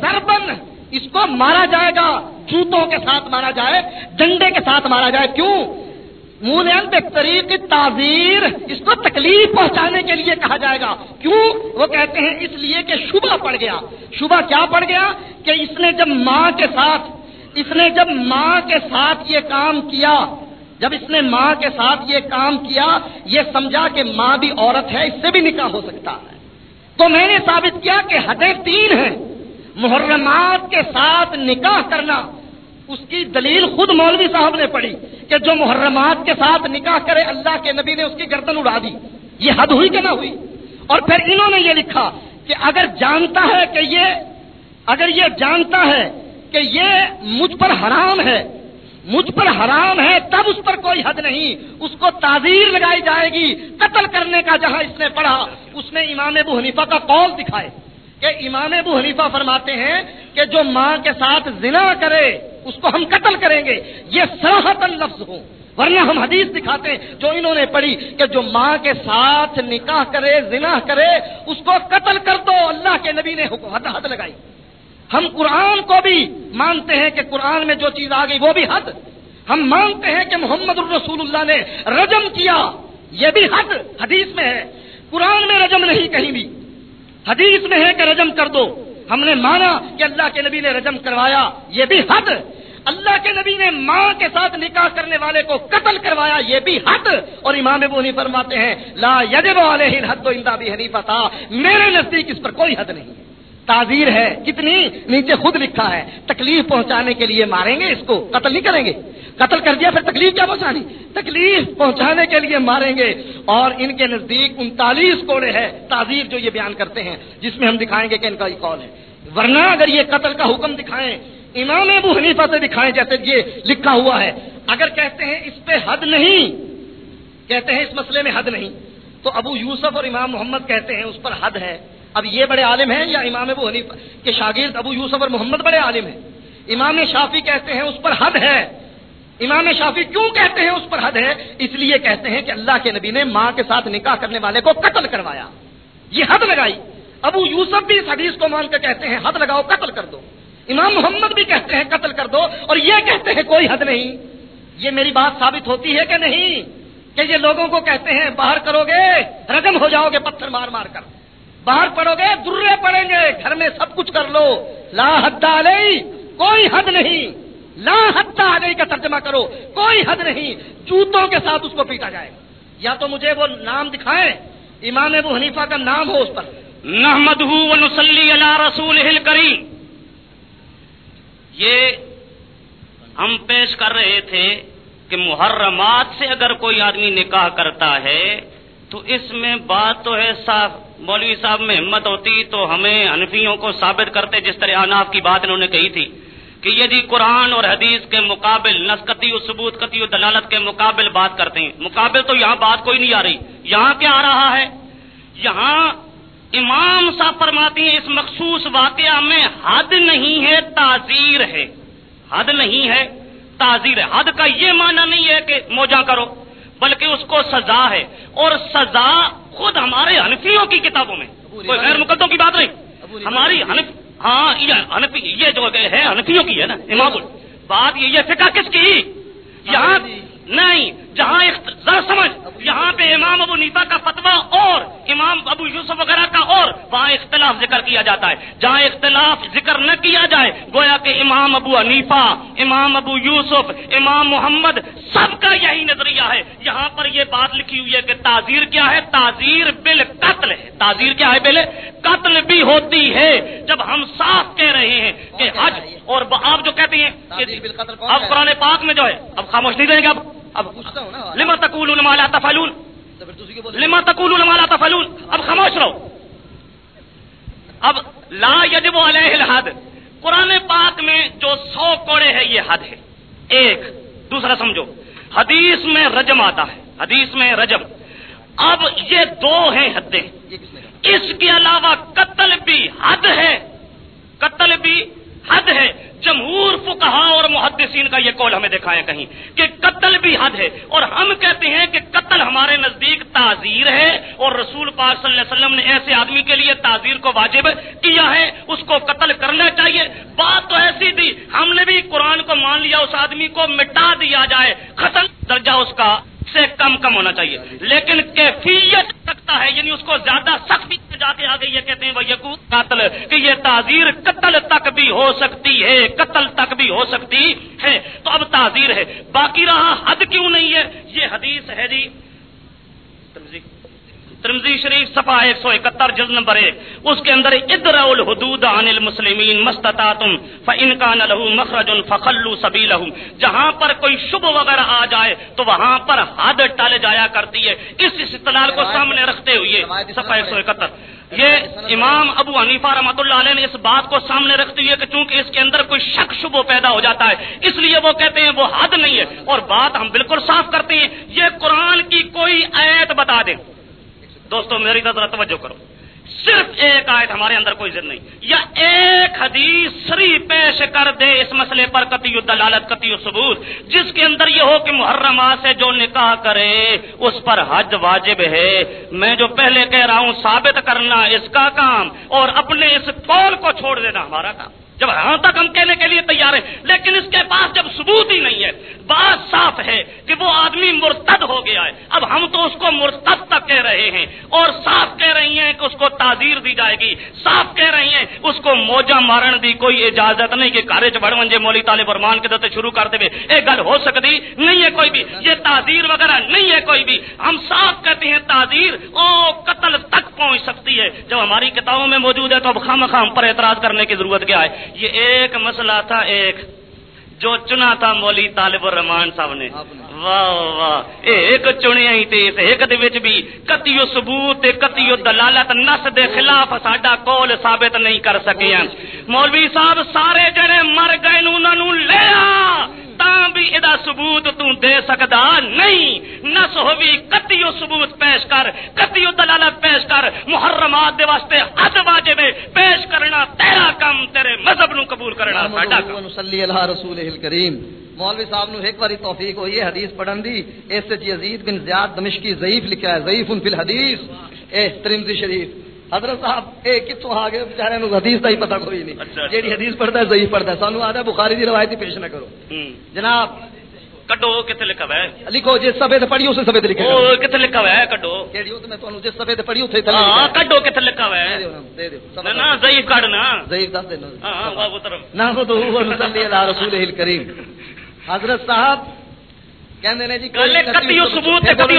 سربن اس کو مارا جائے گا۔ جوتوں کے ساتھ مارا جائے، ڈنڈے کے ساتھ مارا جائے۔ کیوں؟ مول طریق تعزیر اس کو تکلیف پہنچانے کے لیے کہا جائے گا۔ کیوں؟ وہ کہتے ہیں، اس لیے کہ شبہ پڑ گیا۔ شبہ کیا پڑ گیا؟ کہ اس نے جب ماں کے ساتھ، اس نے جب ماں کے ساتھ یہ کام کیا، جب اس نے ماں کے ساتھ یہ کام کیا، یہ سمجھا کہ ماں بھی عورت ہے، اس سے بھی نکاح ہو سکتا ہے۔ تو میں نے ثابت کیا کہ حدیں تین ہیں۔ محرمات کے ساتھ نکاح کرنا، اس کی دلیل خود مولوی صاحب نے پڑھی کہ جو محرمات کے ساتھ نکاح کرے، اللہ کے نبی نے اس کی گردن اڑا دی۔ یہ حد ہوئی کہ نہ ہوئی؟ اور پھر انہوں نے یہ لکھا کہ اگر جانتا ہے کہ یہ، اگر یہ جانتا ہے کہ یہ مجھ پر حرام ہے، مجھ پر حرام ہے، تب اس پر کوئی حد نہیں۔ اس کو تعزیر لگائی جائے گی، قتل کرنے کا جہاں اس نے پڑھا، اس نے امام ابو حنیفہ کا قول دکھائے۔ کہ امام ابو حنیفہ فرماتے ہیں کہ جو ماں کے ساتھ زنا کرے، اس کو ہم قتل کریں گے۔ یہ سراہت لفظ ہو۔ ورنہ ہم حدیث دکھاتے ہیں، جو انہوں نے پڑھی کہ جو ماں کے ساتھ نکاح کرے، زنا کرے، اس کو قتل کر دو۔ اللہ کے نبی نے حد حد لگائی۔ ہم قرآن کو بھی مانتے ہیں کہ قرآن میں جو چیز آ گئی، وہ بھی حد۔ ہم مانتے ہیں کہ محمد الرسول اللہ نے رجم کیا۔ یہ بھی حد، حدیث میں ہے۔ قرآن میں رجم نہیں کہیں بھی۔ حدیث میں ہے کہ رجم کر دو۔ ہم نے مانا کہ اللہ کے نبی نے رجم کروایا، یہ بھی حد۔ اللہ کے نبی نے ماں کے ساتھ نکاح کرنے والے کو قتل کروایا، یہ بھی حد۔ اور امام ابو نہیں فرماتے ہیں، لا یجب علیہ الحد و اندہ بھی حنیفہ تھا میرے نزدیک اس پر کوئی حد نہیں تعزیر ہے کتنی نیچے خود لکھا ہے تکلیف پہنچانے کے لیے ماریں گے اس کو قتل نہیں کریں گے قتل کر دیا پھر تکلیف کیا پہنچانی تکلیف پہنچانے کے لیے ماریں گے اور ان کے نزدیک انتالیس کوڑے ہیں تعزیر جو یہ بیان کرتے ہیں جس میں ہم دکھائیں گے کہ ان کا یہ کال ہے ورنہ اگر یہ قتل کا حکم دکھائیں امام ابو حنیفہ سے دکھائیں جیسے یہ لکھا ہوا ہے اگر کہتے ہیں اس پہ حد نہیں کہتے ہیں اس مسئلے میں حد نہیں تو ابو یوسف اور امام محمد کہتے ہیں اس پر حد ہے اب یہ بڑے عالم ہیں یا امام ابو حنیف کے شاگرد ابو یوسف اور محمد بڑے عالم ہیں۔ امام شافی کہتے ہیں اس پر حد ہے۔ امام شافی کیوں کہتے ہیں اس پر حد ہے؟ اس لیے کہتے ہیں کہ اللہ کے نبی نے ماں کے ساتھ نکاح کرنے والے کو قتل کروایا۔ یہ حد لگائی۔ ابو یوسف بھی اس حدیث کو مان کر کہتے ہیں، حد لگاؤ، قتل کر دو۔ امام محمد بھی کہتے ہیں، قتل کر دو۔ اور یہ کہتے ہیں کوئی حد نہیں۔ یہ میری بات ثابت ہوتی ہے کہ نہیں؟ کہ یہ لوگوں کو کہتے ہیں، باہر کرو گے رقم ہو جاؤ گے پتھر مار مار کر۔ باہر پڑو گے، درے پڑیں گے، گھر میں سب کچھ کر لو۔ لا حد علی، کوئی حد نہیں۔ لا حد علی کا ترجمہ کرو، کوئی حد نہیں۔ جوتوں کے ساتھ اس کو پیٹا جائے۔ یا تو مجھے وہ نام دکھائیں، امام ابو حنیفہ کا نام ہو اس پر۔ نحمد نسلی رسول کریم یہ ہم پیش کر رہے تھے کہ محرمات سے اگر کوئی آدمی نکاح کرتا ہے تو اس میں بات تو ہے صاف، مولوی صاحب میں ہمت ہوتی تو ہمیں حنفیوں کو ثابت کرتے جس طرح اناف کی بات انہوں نے کہی تھی کہ یہ جی قرآن اور حدیث کے مقابل نسکتی و ثبوت کتی و دلالت کے مقابل بات کرتے ہیں۔ مقابل تو یہاں بات کوئی نہیں آ رہی۔ یہاں کیا آ رہا ہے؟ یہاں امام صاحب فرماتی ہیں اس مخصوص واقعہ میں حد نہیں ہے تعزیر ہے۔ حد نہیں ہے تعزیر ہے۔ حد کا یہ معنی نہیں ہے کہ موجہ کرو۔ بلکہ اس کو سزا ہے اور سزا خود ہمارے حنفیوں کی کتابوں میں کوئی غیر مقدموں کی بات نہیں. ہماری حنف ہاں یہ جو ہے حنفیوں کی ہے نا امام بات یہ فکا کس کی؟ یہاں نہیں جہاں ذرا سمجھ۔ یہاں پہ امام ابو نیفا کا فتویٰ اور امام ابو یوسف وغیرہ کا اور وہاں اختلاف ذکر کیا جاتا ہے۔ جہاں اختلاف ذکر نہ کیا جائے گویا کہ امام ابو حنیفہ امام ابو یوسف امام محمد سب کا یہی نظریہ ہے۔ یہاں پر یہ بات لکھی ہوئی ہے کہ تعزیر کیا ہے؟ تعزیر بل قتل ہے۔ تعزیر کیا ہے بل قتل بھی ہوتی ہے۔ جب ہم صاف کہہ رہے ہیں کہ حج اور آپ جو کہتے ہیں اب؟ قرآن پاک میں جو ہے اب خاموش نہیں دیں گے اب اب لما تقولون ما لا تفعلون؟ لما تقولون ما لا تفعلون؟ اب خاموش رہو۔ اب لا یجب علیہ الحد۔ قرآن پاک میں جو سو کوڑے ہے یہ حد ہے۔ ایک دوسرا سمجھو۔ حدیث میں رجم آتا ہے۔ حدیث میں رجم۔ اب یہ دو ہیں حدیں۔ اس کے علاوہ قتل بھی حد ہے۔ قتل بھی حد ہے۔ جمہور فقہا اور محدثین کا یہ قول ہمیں دکھائے کہیں کہ قتل بھی حد ہے اور ہم کہتے ہیں کہ قتل ہمارے نزدیک تعزیر ہے اور رسول پاک صلی اللہ علیہ وسلم نے ایسے آدمی کے لیے تعزیر کو واجب کیا ہے، اس کو قتل کرنا چاہیے۔ بات تو ایسی تھی، ہم نے بھی قرآن کو مان لیا، اس آدمی کو مٹا دیا جائے۔ ختم درجہ اس کا سے کم کم ہونا چاہیے۔ لیکن کیفیت سکتا ہے یعنی اس کو زیادہ سختی سے جا کے آگے یہ کہتے ہیں وہ یقو قاتل کہ یہ تعزیر قتل تک بھی ہو سکتی ہے۔ قتل تک بھی ہو سکتی ہے، تو اب تعزیر ہے۔ باقی رہا حد کیوں نہیں ہے؟ یہ حدیث ہے جی۔ ترمزی شریف صفحہ ایک سو اکہتر جز نمبر ایک۔ اس کے اندر ادر الحدود عن المسلمین مستطاعتم، فان کان له مخرج فخلوا سبیلهم جہاں پر کوئی شبہ وغیرہ آ جائے تو وہاں پر حد ٹال جایا کرتی ہے۔ اس استدلال کو سامنے رکھتے ہوئے صفحہ ایک سو اکہتر۔ یہ امام ابو حنیفہ رحمۃ اللہ علیہ نے اس بات کو سامنے رکھتے ہوئے کہ چونکہ اس کے اندر کوئی شک شبہ پیدا ہو جاتا ہے، اس لیے وہ کہتے ہیں وہ حد نہیں ہے۔ اور بات ہم بالکل صاف کرتے ہیں، یہ قرآن کی کوئی آیت بتا دیں دوستو، میری طرف توجہ کرو۔ صرف ایک آیت ہمارے اندر کوئی ضد نہیں، یا ایک حدیث سری پیش کر دے اس مسئلے پر قطعی دلالت قطعی ثبوت جس کے اندر یہ ہو کہ محرمات سے جو نکاح کرے، اس پر حج واجب ہے۔ میں جو پہلے کہہ رہا ہوں، ثابت کرنا اس کا کام اور اپنے اس قول کو چھوڑ دینا ہمارا کام۔ جب ہاں تک ہم کہنے کے لیے تیار ہیں، لیکن اس کے پاس جب ثبوت ہی نہیں ہے، بات صاف ہے کہ وہ آدمی مرتد ہو گیا ہے۔ اب ہم تو اس کو مرتد تک کہہ رہے ہیں اور صاف کہہ رہی ہیں کہ اس کو تعزیر دی جائے گی۔ صاف کہہ رہی ہیں، اس کو موجہ مارن دی کوئی اجازت نہیں کہ کارے چڑھ جے مولی طالب فرمان کے دتے شروع کر دے۔ یہ گل ہو سکتی نہیں ہے کوئی بھی۔ یہ تعزیر وغیرہ نہیں ہے کوئی بھی۔ ہم صاف کہتے ہیں تعزیر او قتل تک پہنچ سکتی ہے۔ جب ہماری کتابوں میں موجود ہے تو اب خام خام پر اعتراض کرنے کی ضرورت کیا ہے؟ یہ ایک مسئلہ تھا ایک جو چنا تھا مولی طالب الرحمان صاحب نے۔ واہ واہ ایک چنیا ہی تے اس ایک دے وچ بھی کتیو ثبوت تے کتیو دلالت نس دے خلاف ساڈا قول ثابت نہیں کر سکے ہیں مولوی صاحب سارے جڑے مر گئے نو انہاں نو لے آ تاں بھی ادا ثبوت تو دے سکدا نہیں۔ نس ہووی کتیو ثبوت پیش کر کتیو دلالت پیش کر محرمات دے واسطے حد واجب پیش کرنا تیرا کام تیرے مذہب نو قبول کرنا ساڈا کام صلی اللہ رسول کریم مولوی صاحب نو ایک باری توفیق ہوئی ہے حدیث پڑھن دی۔ اس سے یزید بن زیاد دمشقی ضعیف لکھا ہے ضعیف فی الحدیث۔ اے ترمذی شریف حضرت صاحب اے کتوں آ گئے؟ بیچارے نو حدیث دا ہی پتہ کوئی نہیں۔ اچھا۔ جیڑی حدیث پڑھتا ہے ضعیف پڑھتا ہے۔ سانو آدا بخاری دی روایت پیش نہ کرو۔ جناب کڈو کتے لکھا ہوا ہے؟ لکھو جس صفحے تے پڑھی اس صفحے تے لکھے۔ او کتے لکھا ہوا ہے؟ کڈو۔ کیڑی او تے میں تانوں جس صفحے تے پڑھی اوتھے تھلے ہاں لکھا ہے۔ کڈو کتے لکھا ہوا ہے؟ دے دیو نہ نہ ضعیف کڈ نا۔ ضعیف دس دینا ہاں ہاں واہ طرف نہ تو صلی اللہ رسول کریم حضرت صاحب کہندے نے جی گل کتی ثبوت تے کتی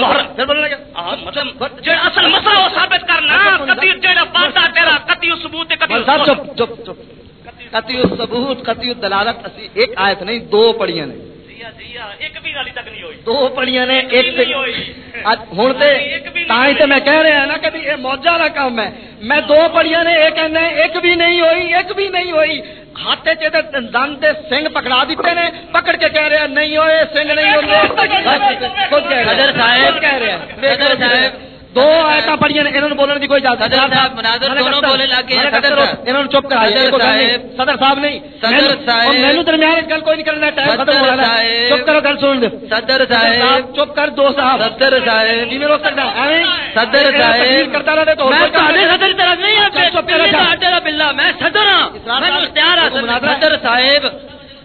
محرم۔ پھر بولنے لگا ہاں مطلب جو اصل مسئلہ وہ ثابت کرنا کتی جڑا وعدہ تیرا کتی ثبوت تے کتی مول صاحب چپ چپ چپ۔ قطعی ثبوت قطعی دلالت اسی ایک آیت نہیں دو پڑھیاں نے۔ جیا جیا ایک بھی گالی تک نہیں ہوئی۔ دو پڑھیاں نے ایک ہی تے میں کہہ رہا ہوں نا کہ یہ موجہ والا کام ہے۔ میں دو پڑھیاں نے ایک ایک بھی نہیں ہوئی ایک بھی نہیں ہوئی۔ ہاتھ چ دند دے سنگ پکڑا دیتے نے پکڑ کے کہہ رہے ہیں نہیں ہوئے سنگ نہیں خود کہہ رہے ہیں۔ دو آیتاں پڑھیاں نے انہوں نے بولنے کی کوئی اجازت صاحب، مناظر دونوں۔ انہوں نے چپ کرا صدر صاحب۔ صدر صاحب نہیں۔ صدر صاحب۔ درمیان گل کوئی نہیں کرنا ٹائم ختم ہو رہا ہے چپ کرو گل سن۔ صدر صاحب۔ چپ کر دو صاحب۔ صدر صاحب۔ جی سکتا ایویں صدر صاحب۔ کرتا رہے تو میں تہاڈے صدر طرف نہیں چپ کر تہاڈے بلا میں صدر ہاں۔ میں مناظرہ- صدر صاحب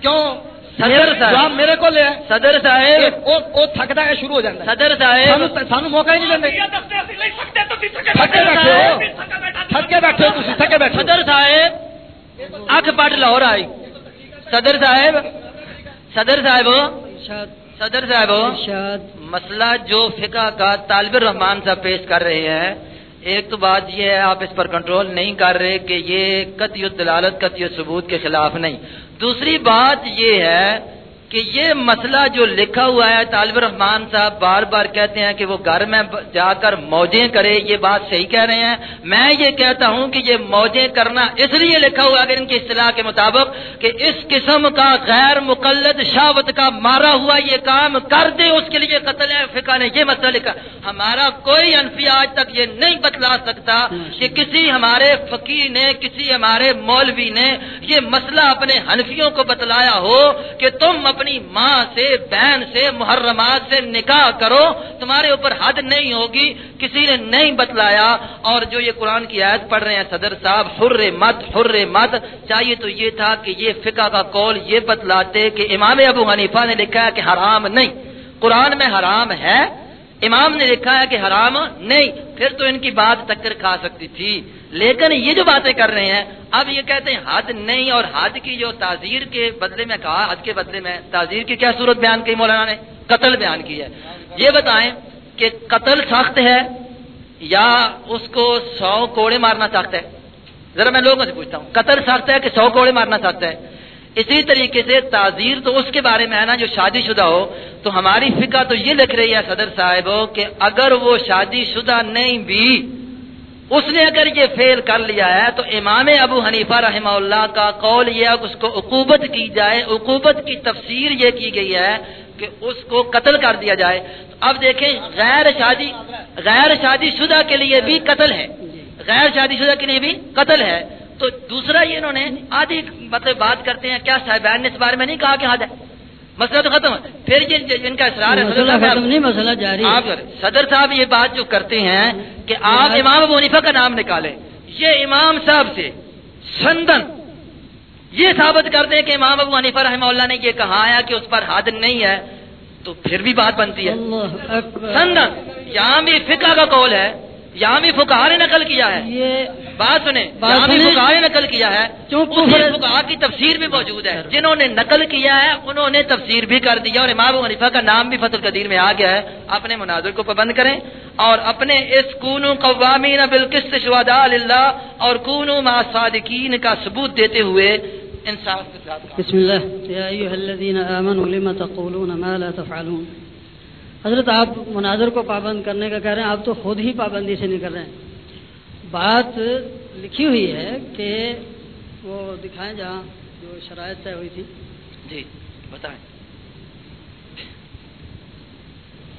کیوں؟ صدر صاحب جواب میرے کو لے صدر صاحب وہ تھکتا ہے شروع ہو جاتا ہے۔ صدر صاحب سانو سانو موقع ہی نہیں دیں تھکے بیٹھے۔ ہو۔ تھکے بیٹھے ہو تسی تھکے بیٹھے ہو۔ صدر صاحب اکھ پٹ لاہور آئی۔ صدر صاحب صدر صاحب ارشاد صدر صاحب ارشاد۔ مسئلہ جو فقہ کا طالب الرحمان صاحب پیش کر رہے ہیں ایک تو بات یہ ہے، آپ اس پر کنٹرول نہیں کر رہے کہ یہ قطعی دلالت قطعی ثبوت کے خلاف نہیں۔ دوسری بات یہ ہے کہ یہ مسئلہ جو لکھا ہوا ہے، طالب الرحمان صاحب بار بار کہتے ہیں کہ وہ گھر میں جا کر موجیں کرے، یہ بات صحیح کہہ رہے ہیں۔ میں یہ کہتا ہوں کہ یہ موجیں کرنا اس لیے لکھا ہوا ہے ان کی اصطلاح کے مطابق کہ اس قسم کا غیر مقلد شاوت کا مارا ہوا یہ کام کر دے، اس کے لیے قتل ہے، فقہ نے یہ مسئلہ لکھا۔ ہمارا کوئی انفی آج تک یہ نہیں بتلا سکتا کہ کسی ہمارے فقیر نے، کسی ہمارے مولوی نے یہ مسئلہ اپنے حنفیوں کو بتلایا ہو کہ تم اپنے اپنی ماں سے، بہن سے، محرمات سے نکاح کرو، تمہارے اوپر حد نہیں ہوگی، کسی نے نہیں بتلایا۔ اور جو یہ قرآن کی آیت پڑھ رہے ہیں، صدر صاحب حر مت حر مت چاہیے تو یہ تھا کہ یہ فقہ کا قول یہ بتلاتے کہ امام ابو حنیفہ نے لکھا ہے کہ حرام نہیں۔ قرآن میں حرام ہے، امام نے لکھا ہے کہ حرام نہیں۔ پھر تو ان کی بات ٹکر کھا سکتی تھی۔ لیکن یہ جو باتیں کر رہے ہیں، اب یہ کہتے ہیں حد نہیں اور حد کی جو تعزیر کے بدلے میں کہا، حد کے بدلے میں تعزیر کی کیا صورت بیان کی مولانا نے؟ قتل بیان کی ہے۔ یہ بتائیں کہ قتل سخت ہے یا اس کو سو کوڑے مارنا سخت ہے؟ ذرا میں لوگوں سے پوچھتا ہوں۔ قتل سخت ہے کہ سو کوڑے مارنا سخت ہے؟ اسی طریقے سے تعزیر تو اس کے بارے میں ہے نا، جو شادی شدہ ہو، تو ہماری فقہ تو یہ لکھ رہی ہے صدر صاحب، کہ اگر وہ شادی شدہ نہیں بھی اس نے اگر یہ فیل کر لیا ہے تو امام ابو حنیفہ رحمہ اللہ کا قول یہ ہے کہ اس کو عقوبت کی جائے، عقوبت کی تفسیر یہ کی گئی ہے کہ اس کو قتل کر دیا جائے۔ تو اب دیکھیں، غیر شادی غیر شادی شدہ کے لیے بھی قتل ہے۔ غیر شادی شدہ کے لیے بھی قتل ہے۔ تو دوسرا یہ انہوں نے آدھی مطلب بات کرتے ہیں، کیا صاحبان نے اس بارے میں نہیں کہا کہ حد ہے؟ مسئلہ تو ختم ہے۔ پھر یہ ان کا اصرار ہے مسئلہ ختم نہیں مسئلہ جاری آپ صدر صاحب یہ بات جو کرتے ہیں کہ آپ امام ابو حنیفہ کا نام نکالیں۔ یہ امام صاحب سے سندن۔ یہ ثابت کر دیں کہ امام ابو حنیفہ رحمہ اللہ نے یہ کہا ہے کہ اس پر حد نہیں ہے تو پھر بھی بات بنتی ہے۔ سندن یہاں بھی فقہ کا قول ہے۔ یہاں بھی فقہ نے نقل کیا ہے۔ یہ بات سنیں یہاں بھی۔ فقہ نے نقل کیا ہے۔ فقہ کی تفسیر بھی موجود ہے۔ جنہوں نے نقل کیا ہے انہوں نے تفسیر بھی کر دیا اور امام حنیفہ کا نام بھی فتح القدیر میں آ گیا ہے۔ اپنے مناظر کو پابند کریں اور اپنے اس کونو قوامین بالقسط شہداء للہ اور کونو مع صادقین کا ثبوت دیتے ہوئے انصاف کے ساتھ بسم اللہ۔ یا ایوہ الذین آمنوا لما تقولون ما لا تفعلون؟ حضرت آپ مناظر کو پابند کرنے کا کہہ رہے ہیں آپ تو خود ہی پابندی سے نہیں کر رہے ہیں۔ بات لکھی ہوئی ہے کہ وہ دکھائیں جہاں جو شرائط طے ہوئی تھی۔ جی بتائیں۔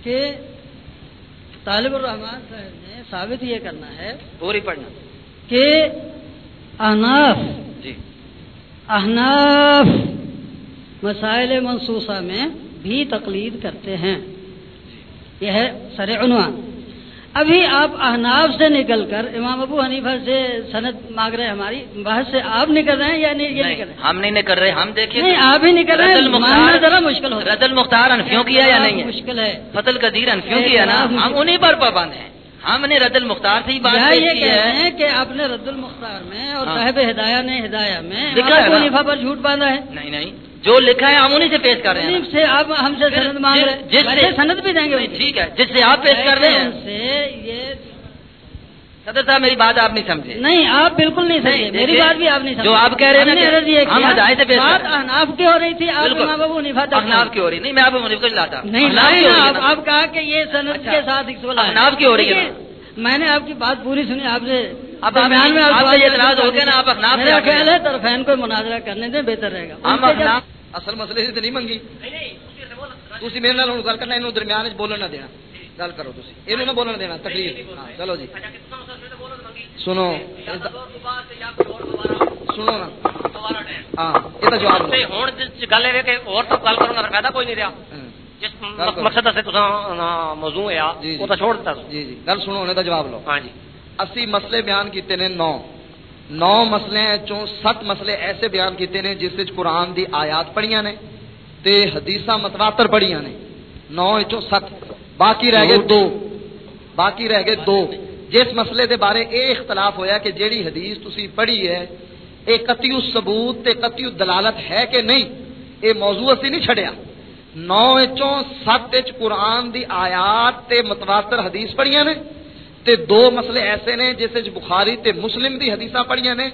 کہ طالب الرحمان صاحب نے ثابت یہ کرنا ہے پوری پڑھنا۔ کہ احناف جی۔ احناف مسائل منصوصہ میں بھی تقلید کرتے ہیں۔ یہ ہے سر عنوان۔ ابھی آپ احناف سے نکل کر امام ابو حنیفہ سے سند مانگ رہے ہماری بحث سے آپ نکل رہے ہیں یا نہیں یہ نکل رہے ہم نہیں نہ کر رہے ہم دیکھیں نہیں آپ ہی نکل رہے ہیں۔ ماننا ذرا مشکل ہے۔ رد المختار انفیوں کی ہے یا نہیں مشکل ہے۔ فتل قدیر انفیوں کی ہے نا؟ ہم انہیں پر پابند ہیں۔ ہم نے رد المختار سے ہی بات یہ کی کہتے ہے ہیں کہ آپ نے رد المختار میں اور ہاں۔ صاحب ہدایہ نے ہدایہ میں؟ حنیفہ پر جھوٹ باندھا ہے۔ نہیں نہیں۔ جو لکھا ہے ہم انہیں سے پیش کر رہے ہیں۔ سے آپ ہم سے سند مانگ رہے جس ہیں۔ سے- ویسے سند بھی دیں گے ٹھیک ہے جس سے آپ پیش کر رہے ہیں۔ سے صدر صاحب میری بات آپ نہیں سمجھے۔ نہیں آپ بالکل نہیں سمجھے۔ میری بات بھی آپ نہیں سمجھے۔ جو آپ کہہ رہے ہیں ہم ہدایت سے پیش بات۔ احناف کی ہو رہی تھی آپ امام ابو حنیفہ تک۔ احناف کی ہو رہی نہیں میں آپ منیف کو لاتا۔ نہیں آپ کہا کہ یہ سند اچھا۔ کے ساتھ سوال ہے احناف کی ہو رہی ہے میں نے آپ کی بات پوری سنی آپ سے اب درمیان میں آپ کا اعتراض ہو گیا نا آپ اخناف سے پہلے طرفین کو مناظرہ کرنے دیں بہتر رہے گا۔ ہم اخناف اصل مسئلے سے نہیں منگی۔ تھی میرے نال گل کرنا یہ درمیان بولن نہ دینا۔ گل کرو تھی یہ بولن دینا تقریر ہاں، چلو جی۔ سنو سنو نا۔ ہاں، جواب لو ہاں۔ جی،, جی۔, جی جی۔ گل سنو انہیں جواب لو۔ ہاں جی۔ اسی مسئلے بیان کیتے نے نو۔ نو مسئلے ہیں چوں سات مسئلے ایسے بیان کیتے ہیں جس وچ قرآن دی آیات پڑھیاں نے تے حدیثاں متواتر پڑھیاں نے۔ نو چوں سات۔ باقی رہ گئے دو۔ باقی رہ گئے دو۔ جس مسئلے دے بارے اے اختلاف ہویا کہ جیڑی حدیث تسی پڑھی ہے اے قطعی ثبوت تے قطعی دلالت ہے کہ نہیں اے موضوع اسی نہیں چھڑیا۔ نو چوں سات وچ قرآن دی آیات تے متواتر حدیث پڑھیاں نے۔ تے دو مسئلے ایسے نے جس بخاری تے مسلم دی حدیثاں پڑھیاں نے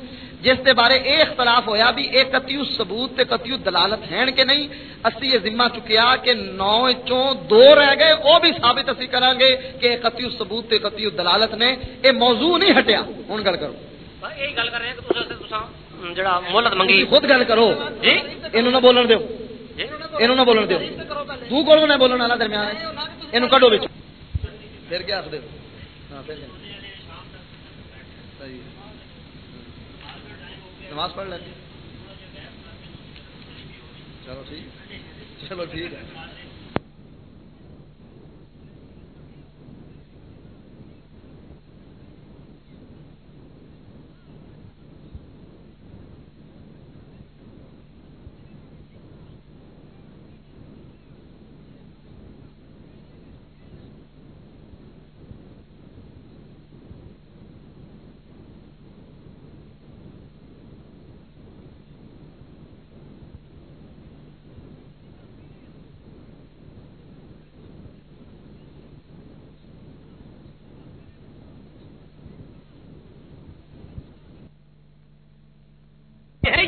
جس دے بارے اے اختلاف ہویا بھی اے قطعی ثبوت تے قطعی دلالت ہیں کہ نہیں؟ اسی یہ ذمہ چکیا کہ نو چوں دو رہ گئے او بھی ثابت اسی کران گے کہ قطعی ثبوت تے قطعی دلالت نے اے موضوع نہیں ہٹیا۔ ہن گل کرو۔ یہی گل کر رہے ہیں کہ تساں جڑا مہلت منگی۔ خود گل کرو۔ جی؟ اینو نہ بولن دیو۔ جی؟ اینو نہ بولن دیو۔ تو کول نہ بولن والا درمیان اینو کڈو وچ۔ پھر کیا آکھ دے ہاں، ہاں۔ نماز پڑھ لیتے۔ چلو ٹھیک چلو ٹھیک ہے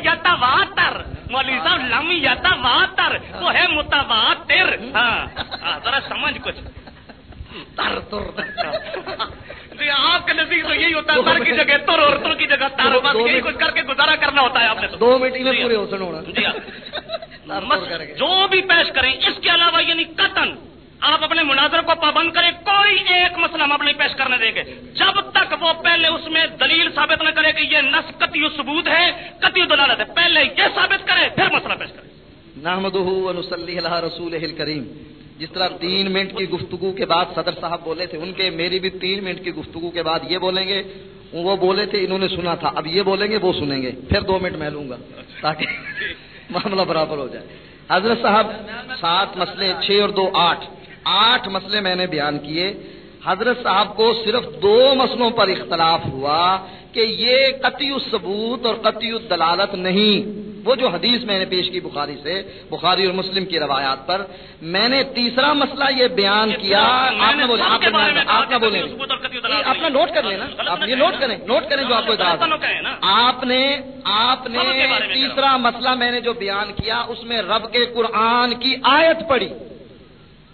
یتواتر مولوی صاحب لم یتواتر وہ ہے متواتر۔ ہاں۔ ہاں، ذرا سمجھ کچھ۔ تر تر آپ کے نزدیک تو یہی ہوتا ہے تر کی جگہ تر اور تر کی جگہ تر۔ بس یہی کچھ کر کے گزارا کرنا ہوتا ہے آپ نے تو۔ دو منٹ میں پورے ہاں۔ ہو سن ہونا۔ جی ہاں۔ جو بھی پیش کریں اس کے علاوہ یعنی قطن۔ آپ اپنے مناظر کو پابند کریں کوئی ایک مسئلہ ہم اپنے پیش کرنے دیں گے۔ جب تک وہ پہلے اس میں دلیل ثابت نہ کرے کہ یہ نس قطعی ثبوت ہے، قطعی دلالت ہے، پہلے یہ ثابت کرے، پھر مسئلہ پیش کرے۔ نحمدہ و نصلی علی رسول کریم جس طرح تین منٹ کی گفتگو کے بعد صدر صاحب بولے تھے، ان کے میری بھی تین منٹ کی گفتگو کے بعد یہ بولیں گے، وہ بولے تھے، انہوں نے سنا تھا، اب یہ بولیں گے، وہ سنیں گے۔ پھر دو منٹ میں لوں گا، تاکہ [laughs] معاملہ برابر ہو جائے۔ حضرت صاحب، سات مسئلے، چھ اور دو، آٹھ۔ آٹھ مسئلے میں نے بیان کیے۔ حضرت صاحب کو صرف دو مسئلوں پر اختلاف ہوا کہ یہ قطعی ثبوت اور قطعی دلالت نہیں۔ وہ جو حدیث میں نے پیش کی بخاری سے بخاری اور مسلم کی روایات پر۔ میں نے تیسرا مسئلہ یہ بیان کیا۔ آپ نے بولے آپ نے بولیں آپ نے نوٹ کر لینا آپ یہ نوٹ کریں نوٹ کریں جو آپ کو آپ نے آپ نے تیسرا مسئلہ میں نے جو بیان کیا اس میں رب کے قرآن کی آیت پڑھی۔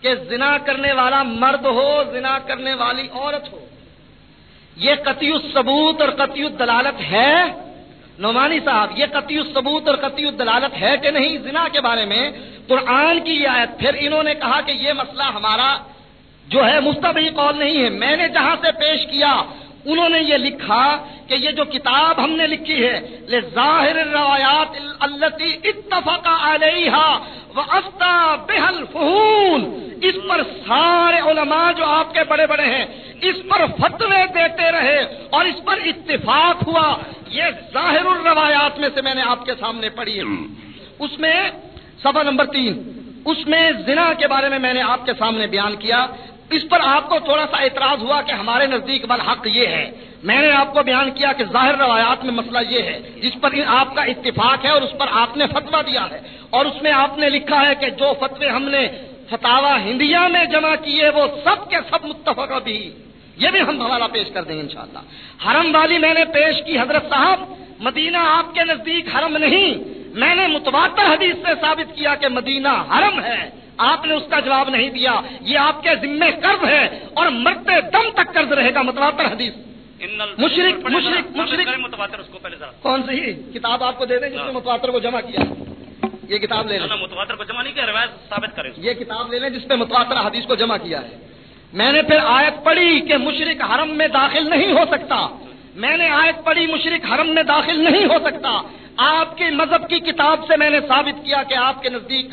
کہ زنا کرنے والا مرد ہو، زنا کرنے والی عورت ہو۔ یہ قطعی ثبوت اور قطعی دلالت ہے۔ نعمانی صاحب، یہ قطعی ثبوت اور قطعی دلالت ہے کہ نہیں زنا کے بارے میں؟ قرآن کی یہ آیت، پھر انہوں نے کہا کہ یہ مسئلہ ہمارا جو ہے مستبی قول نہیں ہے۔ میں نے جہاں سے پیش کیا، انہوں نے یہ لکھا کہ یہ جو کتاب ہم نے لکھی ہے ظاہر روایات التی اتفق علیہ وافتا بہل فہول سارے علماء جو آپ کے بڑے بڑے ہیں، اس پر فتوے دیتے رہے اور اس پر اتفاق ہوا۔ یہ ظاہر الروایات میں سے میں نے آپ کے سامنے پڑھی ہے۔ اس میں سبا نمبر تین، اس میں زنا کے بارے میں میں نے آپ کے سامنے بیان کیا۔ اس پر آپ کو تھوڑا سا اعتراض ہوا کہ ہمارے نزدیک بل حق یہ ہے۔ میں نے آپ کو بیان کیا کہ ظاہر روایات میں مسئلہ یہ ہے، جس پر آپ کا اتفاق ہے اور اس پر آپ نے فتوا دیا ہے۔ اور اس میں آپ نے لکھا ہے کہ جو فتوے ہم نے فتوا ہندیا میں جمع کیے وہ سب کے سب متفق بھی یہ بھی ہم حوالہ پیش کر دیں انشاءاللہ۔ حرم والی میں نے پیش کی حضرت صاحب مدینہ آپ کے نزدیک حرم نہیں۔ میں نے متواتر حدیث سے ثابت کیا کہ مدینہ حرم ہے۔ آپ نے اس کا جواب نہیں دیا۔ یہ آپ کے ذمے قرض ہے اور مرتے دم تک قرض رہے گا متواتر حدیث۔ مشرق مشرق مشرق متواتر اس کو پہلے ذرا۔ کون سی کتاب آپ کو دے دیں جس میں متواتر کو جمع کیا یہ کتاب لے لیں۔ متواتر کو جمع نہیں کیا روایت ثابت کرے یہ کتاب لے لیں جس پہ متواتر حدیث کو جمع کیا ہے۔ میں نے پھر آیت پڑھی کہ مشرق حرم میں داخل نہیں ہو سکتا۔ میں نے آیت پڑھی مشرق حرم میں داخل نہیں ہو سکتا۔ آپ کے مذہب کی کتاب سے میں نے ثابت کیا کہ آپ کے نزدیک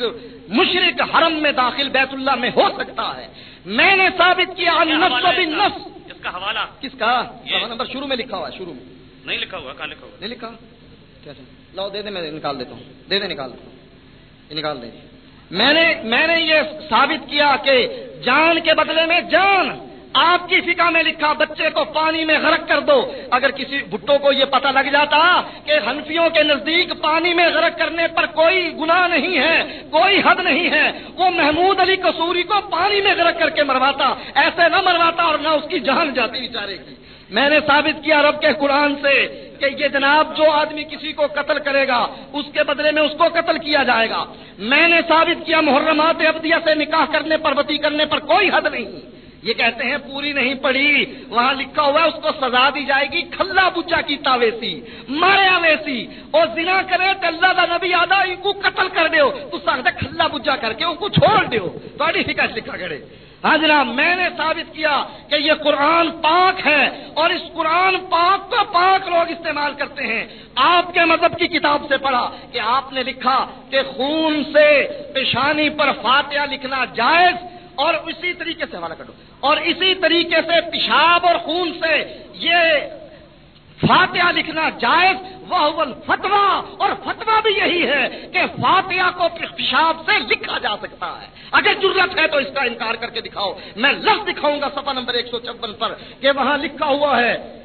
مشرق حرم میں داخل بیت اللہ میں ہو سکتا ہے۔ میں نے ثابت کیا بالنفس۔ اس کا حوالہ۔ کس کا؟ نمبر شروع میں لکھا ہوا ہے شروع میں۔ نہیں لکھا ہوا کہاں لکھا ہوا؟ نہیں لکھا؟ کیا لاؤ دے دیں میں نکال دیتا ہوں۔ دے دیں نکال دیتا ہوں۔ نکال دیں۔ میں نے میں نے یہ ثابت کیا کہ جان کے بدلے میں جان۔ آپ کی فکا میں لکھا بچے کو پانی میں غرق کر دو۔ اگر کسی بھٹو کو یہ پتہ لگ جاتا کہ ہنفیوں کے نزدیک پانی میں غرق کرنے پر کوئی گناہ نہیں ہے، کوئی حد نہیں ہے، وہ محمود علی قصوری کو پانی میں غرق کر کے مرواتا، ایسے نہ مرواتا اور نہ اس کی جان جاتی بیچارے کی۔ میں نے ثابت کیا رب کے قرآن سے کہ یہ جناب جو آدمی کسی کو قتل کرے گا، اس کے بدلے میں اس کو قتل کیا جائے گا۔ میں نے ثابت کیا محرمات ابدیہ سے نکاح کرنے پر، وتی کرنے پر کوئی حد نہیں۔ یہ کہتے ہیں پوری نہیں پڑی وہاں لکھا ہوا ہے، اس کو سزا دی جائے گی۔ کھلا بچا کی تاویسی ماریا ویسی اور زنا کرے تو اللہ دا نبی آدھا ان کو قتل کر دیو۔ تو سکتا کھلا بچا کر کے ان کو چھوڑ دیو۔ تھوڑی فکر لکھا کرے۔ ہاں میں نے ثابت کیا کہ یہ قرآن پاک ہے اور اس قرآن پاک کو پاک لوگ استعمال کرتے ہیں۔ آپ کے مذہب کی کتاب سے پڑھا کہ آپ نے لکھا کہ خون سے پیشانی پر فاتحہ لکھنا جائز اور اسی طریقے سے حوالہ کر اور اسی طریقے سے پیشاب اور خون سے یہ فاتحہ لکھنا جائز وہ فتوا اور فتوا بھی یہی ہے کہ فاتحہ کو پیشاب سے لکھا جا سکتا ہے۔ اگر ضرورت ہے تو اس کا انکار کر کے دکھاؤ۔ میں لفظ دکھاؤں گا سفا نمبر ایک سو چھپن پر کہ وہاں لکھا ہوا ہے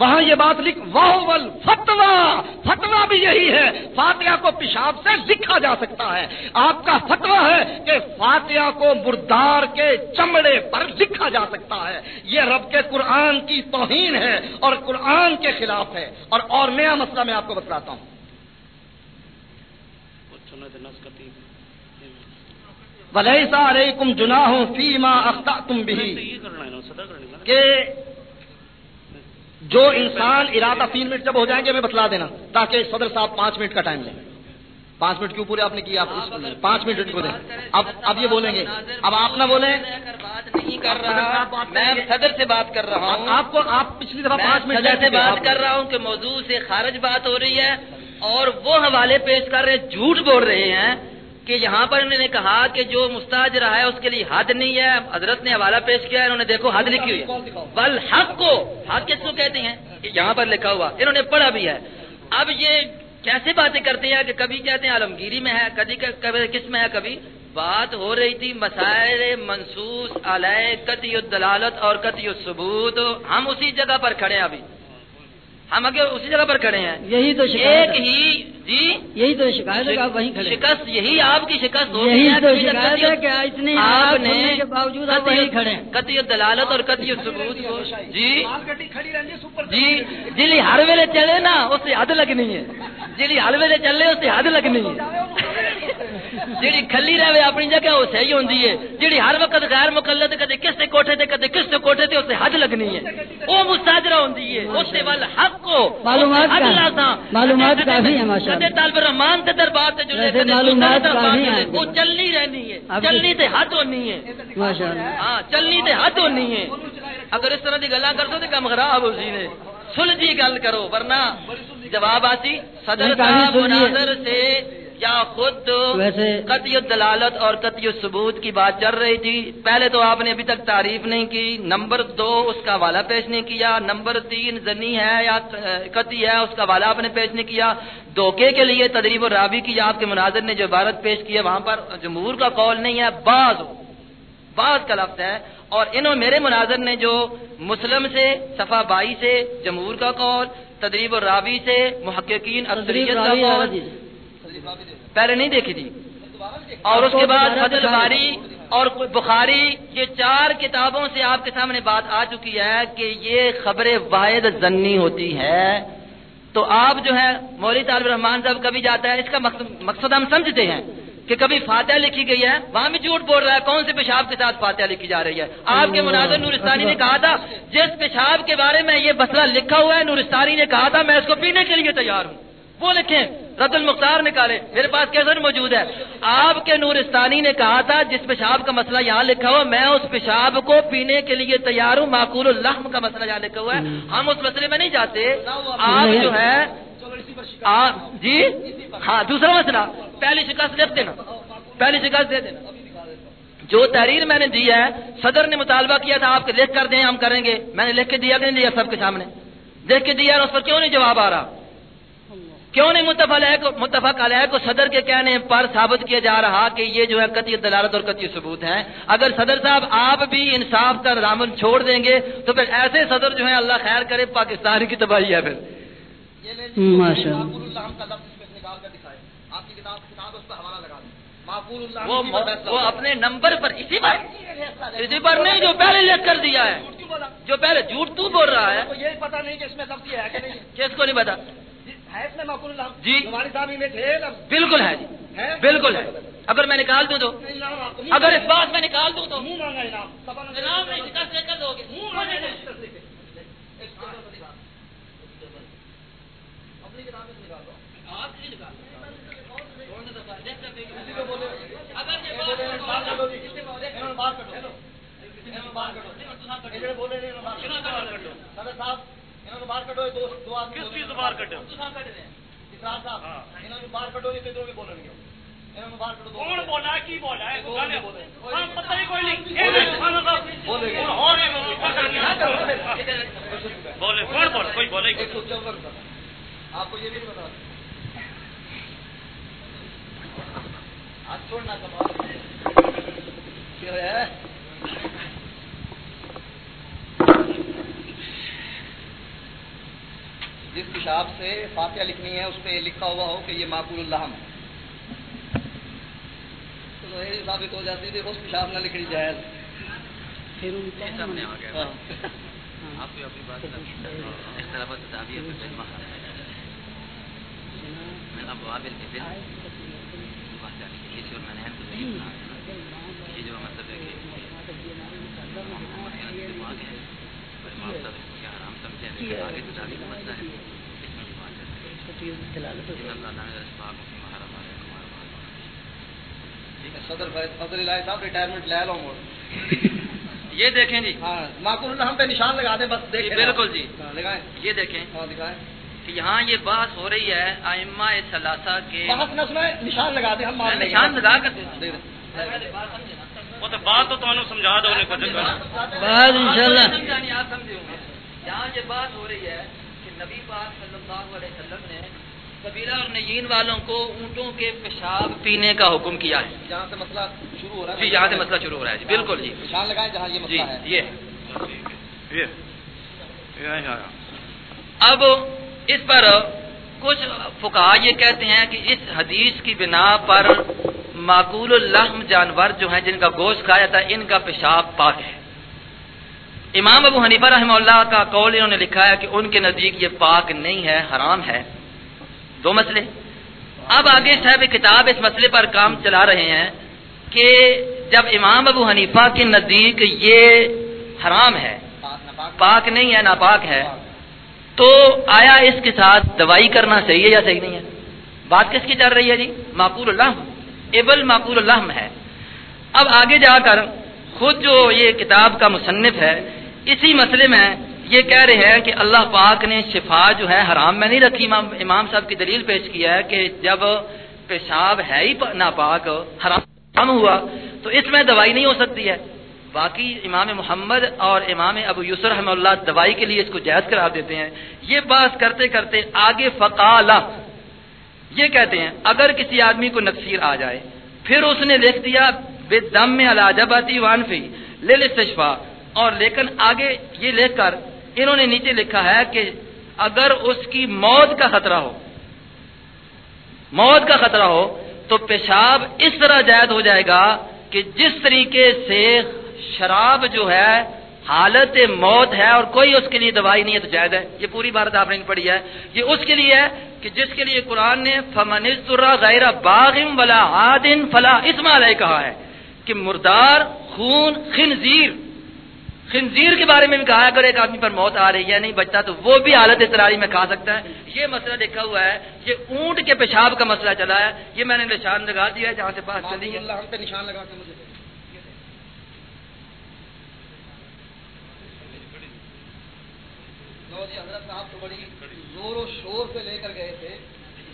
وہاں یہ بات لکھ واہ فتوا فتوا بھی یہی ہے فاتحہ کو پیشاب سے لکھا جا سکتا ہے۔ آپ کا فتوا ہے کہ فاتحہ کو مردار کے چمڑے پر لکھا جا سکتا ہے۔ یہ رب کے قرآن کی توہین ہے اور قرآن کے خلاف ہے۔ اور اور نیا مسئلہ میں آپ کو بتلاتا ہوں۔ ولیسا علیکم جناح فیما اخطأتم بھی کہ جو انسان ارادہ تین منٹ جب ہو جائیں گے میں بتلا دینا تاکہ صدر صاحب پانچ منٹ کا ٹائم لیں۔ پانچ منٹ کیوں پورے آپ نے کیا پانچ منٹ کو دیں۔ اب اب یہ بولیں گے۔ اب آپ نہ بولیں۔ نہیں کر رہا میں صدر سے بات کر رہا ہوں۔ آپ کو آپ پچھلی دفعہ پانچ منٹ سے بات کر رہا ہوں کہ موضوع سے خارج بات ہو رہی ہے اور وہ حوالے پیش کر رہے جھوٹ بول رہے ہیں۔ کہ یہاں پر انہوں نے کہا کہ جو مستاجرہ ہے اس کے لیے حد نہیں ہے حضرت نے حوالہ پیش کیا انہوں نے دیکھو حد لکھی ہوئی بل حق کو حق کس کو کہتے ہیں؟ یہاں پر لکھا ہوا انہوں نے پڑھا بھی ہے۔ اب یہ کیسے باتیں کرتے ہیں کہ کبھی کہتے ہیں عالمگیری میں ہے کبھی کس میں ہے کبھی؟ بات ہو رہی تھی مسائل منسوس علیہ قطعی الدلالت اور قطعی الثبوت۔ ہم اسی جگہ پر کھڑے ہیں ابھی۔ ہم اگر اسی جگہ پر کھڑے ہیں۔ یہی تو ایک ہی جی۔ یہی تو شکایت ہے آپ وہیں کھڑے شکست یہی آپ کی شکست ہو یہی تو شکایت ہے کہ اتنی آپ نے کے باوجود آپ وہیں کھڑے ہیں۔ قطعی دلالت اور قطعی ثبوت کو جی۔ جی۔ جی ہر ویلے چلے نا اس سے حد لگنی ہے۔ جی ہر ویلے چلے اس سے حد لگنی ہے۔ جیڑی کھلی رہے اپنی جگہ وہ صحیح ہوندی ہے۔ جیڑی ہر وقت غیر مقلد کدے کس سے کوٹھے تے کدے کس سے کوٹھے تے اس سے حد لگنی ہے۔ وہ مستاجرہ ہوندی ہے۔ اس سے ول حق کو معلومات کافی ہیں طالب رحمان تے دربار تے جڑے معلومات کافی ہیں۔ وہ چلنی رہنی ہے۔ کی- چلنی تے حد ہونی ہے۔ ماشاء اللہ ہاں چلنی تے حد ہونی ہے۔ اگر اس طرح دی گلاں کر دو تے کم خراب ہو سی نے سلجھی گل کرو ورنہ جواب آتی صدر صاحب۔ مناظر سے یا خود ویسے- قطعی دلالت اور قطعی ثبوت کی بات چل رہی تھی۔ پہلے تو آپ نے ابھی تک تعریف نہیں کی۔ نمبر دو اس کا حوالہ پیش نہیں کیا۔ نمبر تین زنی ہے یا قطعی ہے اس کا حوالہ آپ نے پیش نہیں کیا۔ دھوکے کے لیے تدریب اور رابی کی آپ کے مناظر نے جو عبارت پیش کی ہے وہاں پر جمہور کا قول نہیں ہے بعض بعض کا لفظ ہے۔ اور انہوں میرے مناظر نے جو مسلم سے صفا بائی سے جمہور کا قول تدریب اور راوی سے محققین اکثریت کا قول۔ پہلے نہیں دیکھی تھی۔ اور اس کے بعد فضل باری اور بخاری، یہ چار کتابوں سے آپ کے سامنے بات آ چکی ہے کہ یہ خبر واحد زنی ہوتی ہے۔ تو آپ جو ہے، مولوی طالب رحمان صاحب کبھی جاتا ہے، اس کا مقصد مقصد ہم سمجھتے ہیں کہ کبھی فاتحہ لکھی گئی ہے، وہاں بھی جھوٹ بول رہا ہے، کون سے پیشاب کے ساتھ فاتحہ لکھی جا رہی ہے؟ آپ کے مناظر نورستانی نے کہا تھا، جس پیشاب کے بارے میں یہ مسئلہ لکھا ہوا ہے، نورستانی نے کہا تھا، میں اس کو پینے کے لیے تیار ہوں۔ وہ لکھیں رد المختار نکالے میرے پاس کیسر موجود ہے؟ آپ کے نورستانی نے کہا تھا، جس پیشاب کا مسئلہ یہاں لکھا ہوا، میں اس پیشاب کو پینے کے لیے تیار ہوں، معقول الحم کا مسئلہ یہاں لکھا ہوا ہے۔ ہم اس مسئلے میں نہیں جاتے۔ آپ جو ہے جی؟ ہاں دوسرا مسئلہ، پہلی شکست لکھ دینا۔ پہلی شکست دے دینا۔ جو تحریر میں نے دی ہے، صدر نے مطالبہ کیا تھا، آپ کے لکھ کر دیں، ہم کریں گے۔ میں نے لکھ کے دیا کہ نہیں دیا سب کے سامنے؟ دیکھ کے دیا اور اس پر کیوں نہیں جواب آ رہا؟ کیوں نہیں متفق کو متفق علیہ کو صدر کے کہنے پر ثابت کیا جا رہا کہ یہ جو ہے قطعی دلالت اور قطعی ثبوت ہے اگر صدر صاحب آپ بھی انصاف کا دامن چھوڑ دیں گے تو پھر ایسے صدر جو ہے اللہ خیر کرے پاکستان کی تباہی ہے پھر۔ ماشاء اللہ معقول اللہ کا لفظ اس میں نکال کر دکھائے۔ آپ کی کتاب کتاب اس پر حوالہ لگا دیں معقول اللہ وہ۔ اپنے نمبر پر اسی پر اسی پر نہیں جو پہلے لکھ کر دیا ہے۔ جو پہلے جھوٹ تو بول رہا ہے۔ کو یہی پتا نہیں کہ اس میں لفظ یہ ہے کہ نہیں کس کو نہیں پتا جی۔ بالکل ہے جی۔ بالکل ہے۔ اگر میں نکال دوں تو۔ اگر اس بات میں نکال دوں تو۔ بات کر جی کس چیز باہر کٹے بولیں گے کون بولا کی بولا ہے پتہ ہی کوئی نہیں بولے کون کوئی بولے آپ کو یہ نہیں پتا چھوڑنا کمال کیا ہے جس پیشاب سے فاتحہ لکھنی ہے اس پہ یہ لکھا ہوا ہو کہ یہ معقول اللہ ہے۔ تو یہ ثابت ہو جاتی ہے اس پیشاب نہ لکھنی جائز۔ ہاں۔ جو مطلب ہے کہ صدر فیض فضل الہی صاحب ریٹائرمنٹ لے لو موڑ یہ دیکھیں جی۔ معقول اللہ ہم پہ نشان لگا دیں بس دیکھیں بالکل جی۔ لگائیں یہ دیکھیں کہ یہاں یہ بحث ہو رہی ہے ائمہ ثلاثہ کے۔ بحث نہ سنائیں نشان لگا دیں ہم نشان لگا کر دیں وہ تو بات تو سمجھا دو انہیں کچھ بعد انشاءاللہ۔ یہاں یہ بات ہو رہی ہے کہ نبی پاک صلی اللہ علیہ وسلم نے قبیلہ اور نجین والوں کو اونٹوں کے پیشاب پینے کا حکم کیا ہے۔ جہاں سے مسئلہ شروع ہو رہا ہے۔ جی یہاں سے مسئلہ شروع ہو رہا ہے۔ جی بالکل جی۔ نشان لگائیں جہاں یہ جی مسئلہ ہے۔ یہ۔ یہ۔ اب اس پر کچھ فقہ یہ کہتے ہیں کہ اس حدیث کی بنا پر معقول اللحم جانور جو ہیں جن کا گوشت کھایا جاتا ہے ان کا پیشاب پاک ہے۔ امام ابو حنیفہ رحمہ اللہ کا قول انہوں نے لکھا ہے کہ ان کے نزدیک یہ پاک نہیں ہے، حرام ہے۔ دو مسئلے۔ اب آگے صاحب کتاب اس مسئلے پر کام چلا رہے ہیں کہ جب امام ابو حنیفہ کے نزدیک یہ حرام ہے، پاک نہیں ہے، ناپاک ہے، تو آیا اس کے ساتھ دوائی کرنا صحیح ہے یا صحیح نہیں ہے؟ بات کس کی چل رہی ہے جی؟ معقول اللہ ابل معقول اللہ ہے۔ اب آگے جا کر خود جو یہ کتاب کا مصنف ہے اسی مسئلے میں یہ کہہ رہے ہیں کہ اللہ پاک نے شفا جو ہے حرام میں نہیں رکھی۔ امام امام صاحب کی دلیل پیش کیا ہے کہ جب پیشاب ہے ہی ناپاک، حرام ہوا، تو اس میں دوائی نہیں ہو سکتی ہے۔ باقی امام محمد اور امام ابو یوسر رحمہ اللہ دوائی کے لیے اس کو جائز قرار دیتے ہیں۔ یہ بات کرتے کرتے آگے فقالہ یہ کہتے ہیں، اگر کسی آدمی کو نقصیر آ جائے، پھر اس نے لکھ دیا بے دم میں علاجباتی وانفی لے استشفا اور لیکن آگے یہ لکھ کر انہوں نے نیچے لکھا ہے کہ اگر اس کی موت کا خطرہ ہو، موت کا خطرہ ہو، تو پیشاب اس طرح جائز ہو جائے گا کہ جس طریقے سے شراب جو ہے، حالت موت ہے اور کوئی اس کے لیے دوائی نہیں ہے تو جائز ہے۔ یہ پوری بات آپ نے پڑھی ہے۔ یہ اس کے لیے ہے کہ جس کے لیے قرآن نے فمن غیر باغم ولا عادن فلا اسم علیہ کہا ہے کہ مردار، خون، خنزیر خنزیر کے بارے میں بھی کہا اگر ایک آدمی پر موت آ رہی ہے، نہیں بچتا، تو وہ بھی حالت اضطراری میں کھا سکتا ہے۔ یہ مسئلہ لکھا ہوا ہے، یہ اونٹ کے پیشاب کا مسئلہ چلا ہے۔ یہ میں نے نشان لگا دیا ہے، جہاں سے بات چلی ہے۔ اللہ ہم پہ نشان لگا کے مجھے جی، حضرت صاحب تو بڑی زور و شور سے لے کر گئے تھے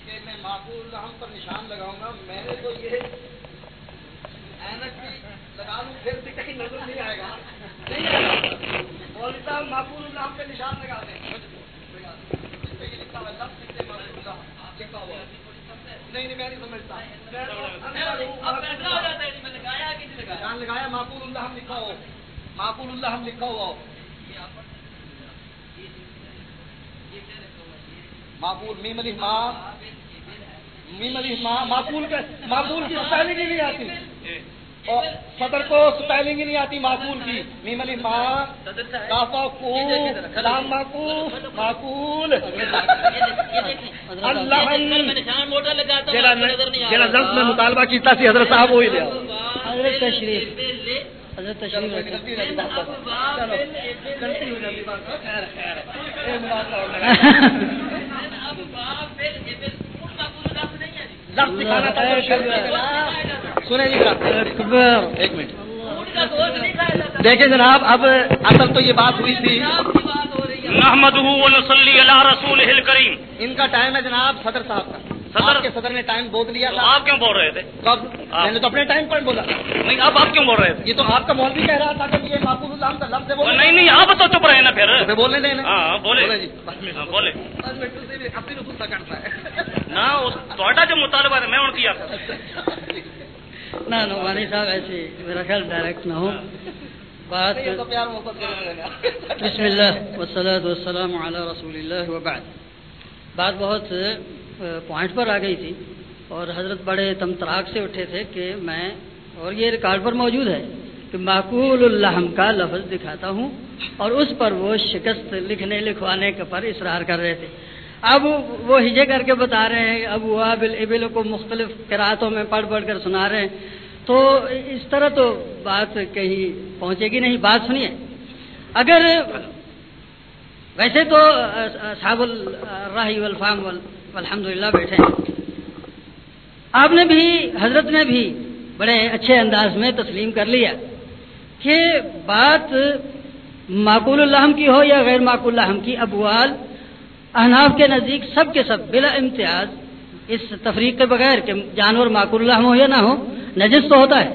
کہ میں معقول اللہ ہم پر نشان لگاؤں گا۔ میں نے تو یہ اینک لگا لوں، پھر بھی کہیں نظر نہیں آئے گا۔ نہیں معقول اللہ ہم لکھا ہوا معقول نہیں میں معقول لکھا ہو میم علی ماں میم علی ماں معقول معقول کی اسپیلنگ نہیں آتی اور صدر کو اسپیلنگ ہی نہیں آتی معقول کی۔ میم علی ماں کافا کو لام معقول معقول۔ اللہ جڑا لفظ میں مطالبہ کیتا سی حضرت صاحب وہی لیا۔ حضرت تشریف۔ حضرت تشریف جی ایک منٹ۔ دیکھیں جناب اب اصل تو یہ بات ہوئی تھی۔ رسوله الكريم ان کا ٹائم ہے جناب صدر صاحب کا۔ صدر؟ آپ کے صدر نے ٹائم بول تو تھا۔ آپ کیوں بول رہے تھے؟ کب میں نے تو اپنے ٹائم پر بولا۔ نہیں اب آپ کیوں بول رہے تھے؟ یہ تو آپ کا مولوی کہہ رہا تھا کہ یہ معقول کا لفظ ہے نہیں نہیں آپ تو چپ رہے نا پھر۔ بولنے دیں۔ نا ہاں بولے۔ جی۔ ہاں، بولے۔ اپنی کرتا ہے۔ نہ تھوڑا جو مطالبہ ہے میں ان کیا [laughs] نہ نعمانی صاحب ایسے میرا خیال ڈائریکٹ نہ ہو۔ بات بسم اللہ والسلام علی رسول اللہ وبعد۔ بات بہت پوائنٹ پر آ گئی تھی اور حضرت بڑے تم تراک سے اٹھے تھے کہ میں اور یہ ریکارڈ پر موجود ہے کہ معقول الحم کا لفظ دکھاتا ہوں اور اس پر وہ شکست لکھنے لکھوانے کے پر اصرار کر رہے تھے۔ اب وہ ہجے کر کے بتا رہے ہیں اب وہ ابل کو مختلف قراتوں میں پڑھ پڑھ کر سنا رہے ہیں۔ تو اس طرح تو بات کہیں پہنچے گی نہیں، بات سنیے۔ اگر ویسے تو صاحب الراہی والفام الحمد للہ بیٹھے ہیں۔ آپ نے بھی، حضرت نے بھی بڑے اچھے انداز میں تسلیم کر لیا کہ بات معقول الحم کی ہو یا غیر معقول الحم کی، ابوال، احناف کے نزدیک سب کے سب بلا امتیاز، اس تفریق کے بغیر کہ جانور معقول الحم ہو یا نہ ہو، نجس تو ہوتا ہے۔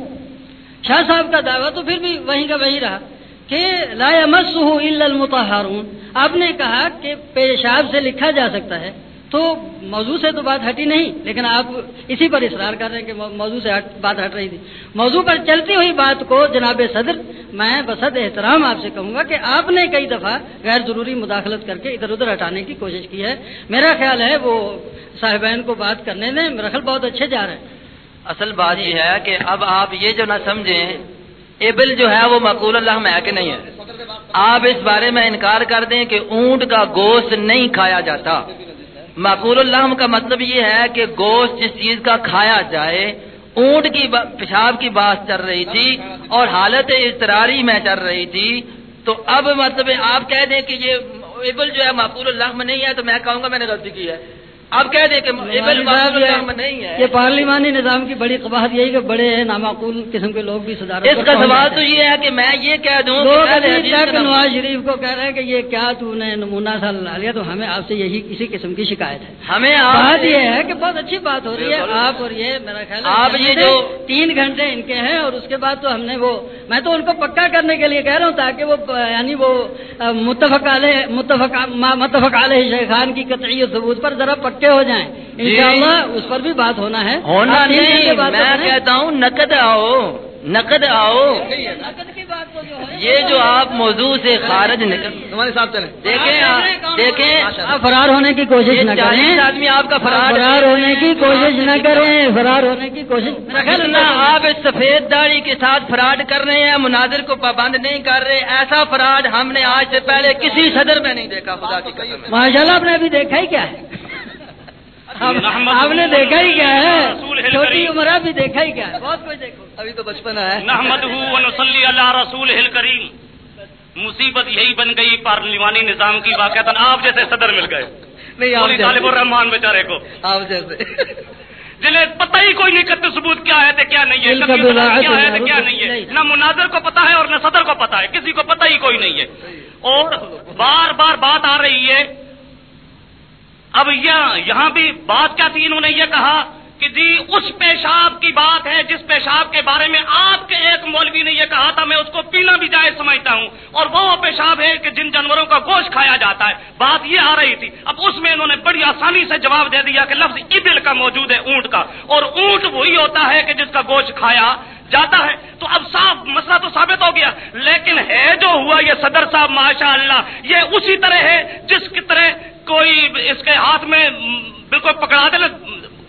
شاہ صاحب کا دعویٰ تو پھر بھی وہیں کا وہی رہا کہ لا يمسه الا المطهرون آپ نے کہا کہ پیشاب سے لکھا جا سکتا ہے تو موضوع سے تو بات ہٹی نہیں، لیکن آپ اسی پر اصرار کر رہے ہیں کہ موضوع سے ہٹ، بات ہٹ رہی تھی۔ موضوع پر چلتی ہوئی بات کو جناب صدر، میں بسد احترام آپ سے کہوں گا کہ آپ نے کئی دفعہ غیر ضروری مداخلت کر کے ادھر ادھر ہٹانے کی کوشش کی ہے۔ میرا خیال ہے وہ صاحبین کو بات کرنے میں میرا بہت اچھے جا رہے ہیں۔ اصل بات یہ ہے کہ اب آپ یہ جو نہ سمجھیں ایبل جو ہے وہ مقول اللہ میں ہے کہ نہیں ہے۔ آپ اس بارے میں انکار کر دیں کہ اونٹ کا گوشت نہیں کھایا جاتا۔ معقول اللہ کا مطلب یہ ہے کہ گوشت جس چیز کا کھایا جائے، اونٹ کی پیشاب کی بات چل رہی تھی اور حالت اضطراری میں چل رہی تھی۔ تو اب مطلب آپ کہہ دیں کہ یہ ایبل جو ہے معقول اللہ میں نہیں ہے، تو میں کہوں گا میں نے غلطی کی ہے۔ آپ کہہ دیں کہ نہیں ہے یہ پارلیمانی نظام کی بڑی قباحت یہی کہ بڑے نامعقول قسم کے لوگ بھی صدارت اس کا سوال تو۔ یہ ہے کہ میں یہ کہہ دوں نواز شریف کو کہہ رہے ہیں کہ یہ کیا تو نے نمونہ سا لا لیا تو ہمیں آپ سے یہی اسی قسم کی شکایت ہے ہمیں بات یہ ہے کہ بہت اچھی بات ہو رہی ہے۔ آپ اور یہ میرا خیال آپ یہ جو- تین گھنٹے ان کے ہیں اور اس کے بعد تو ہم نے وہ میں تو ان کو پکا کرنے کے لیے کہہ رہا ہوں تاکہ وہ یعنی وہ متفق علیہ متفق متفق علیہ شیخان کی قطعی ثبوت پر ذرا پکے ہو جائیں۔ انشاءاللہ اس پر بھی بات ہونا ہے۔ ہونا نہیں میں۔ کہتا ہوں نقد آؤ نقد آؤ۔ یہ جو آپ موضوع سے خارج نکل ہمارے ساتھ چلیں۔ دیکھیں دیکھیں فرار ہونے کی کوشش نہ کریں۔ آدمی آپ کا فرار فرار ہونے کی کوشش نہ کریں فرار ہونے کی کوشش میرا خیال ہے اتنا آپ اس سفید داڑھی کے ساتھ فراڈ کر رہے ہیں مناظر کو پابند نہیں کر رہے۔ ایسا فراڈ ہم نے آج سے پہلے کسی صدر میں نہیں دیکھا خدا کی ماشاء اللہ آپ نے ابھی دیکھا ہی کیا ہے۔ آپ آپ نے دیکھا ہی کیا ہے؟ چھوٹی عمر بھی دیکھا ہی کیا ہے؟ بہت کچھ دیکھو ابھی تو بچپن ہے۔ نحمده ونصلي على رسوله الكريم مصیبت یہی بن گئی پارلیمانی نظام کی واقعات آپ جیسے صدر مل گئے۔ نہیں طالب الرحمان بیچارے کو۔ آپ جیسے۔ جنہیں پتہ ہی کوئی نہیں کرتے ثبوت کیا ہے تو کیا نہیں ہے کیا ہے تو کیا نہیں ہے۔ نہ مناظر کو پتا ہے اور نہ صدر کو پتا ہے کسی کو پتہ ہی کوئی نہیں ہے۔ اور بار بار بات آ رہی ہے اب یہاں بھی بات کیا تھی انہوں نے یہ کہا کہ جی اس پیشاب کی بات ہے، جس پیشاب کے بارے میں آپ کے ایک مولوی نے یہ کہا تھا، میں اس کو پینا بھی جائز سمجھتا ہوں۔ اور وہ پیشاب ہے کہ جن جانوروں کا گوشت کھایا جاتا ہے۔ بات یہ آ رہی تھی۔ اب اس میں انہوں نے بڑی آسانی سے جواب دے دیا کہ لفظ ابل کا موجود ہے اونٹ کا۔ اور اونٹ وہی ہوتا ہے کہ جس کا گوشت کھایا جاتا ہے۔ تو اب صاف مسئلہ تو ثابت ہو گیا۔ لیکن ہے جو ہوا یہ صدر صاحب ماشاء اللہ یہ اسی طرح ہے جس کی طرح کوئی اس کے ہاتھ میں بالکل پکڑا دے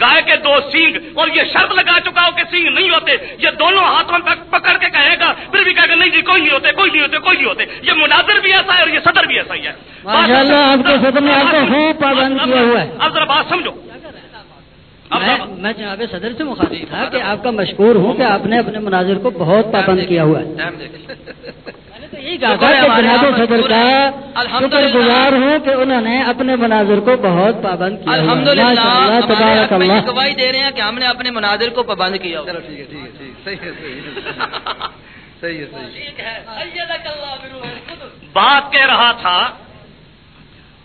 گائے کے دو سینگ اور یہ شرط لگا چکا ہو کہ سینگ نہیں ہوتے یہ دونوں ہاتھوں میں پکڑ کے کہے گا پھر بھی کہے گا نہیں جی کوئی نہیں ہوتے کوئی نہیں ہوتے کوئی نہیں ہوتے یہ مناظر بھی ایسا ہے اور یہ صدر بھی ایسا ہی ہے۔ اب ذرا بات سمجھو۔ میں جناب صدر سے مخاطب تھا کہ آپ کا مشکور ہوں کہ آپ نے اپنے مناظر کو بہت پابند کیا ہوا ہے۔ یہی کہا تھا کہ جناب صدر کا شکر گزار ہوں کہ انہوں نے اپنے مناظر کو بہت پابند کیا الحمد للہ ماشاءاللہ تبارک اللہ۔ گواہی دے رہے ہیں کہ ہم نے اپنے مناظر کو پابند کیا چلو ٹھیک ہے ٹھیک ہے ٹھیک صحیح ہے صحیح ہے صحیح ہے۔ صحیح ہے بات کہہ رہا تھا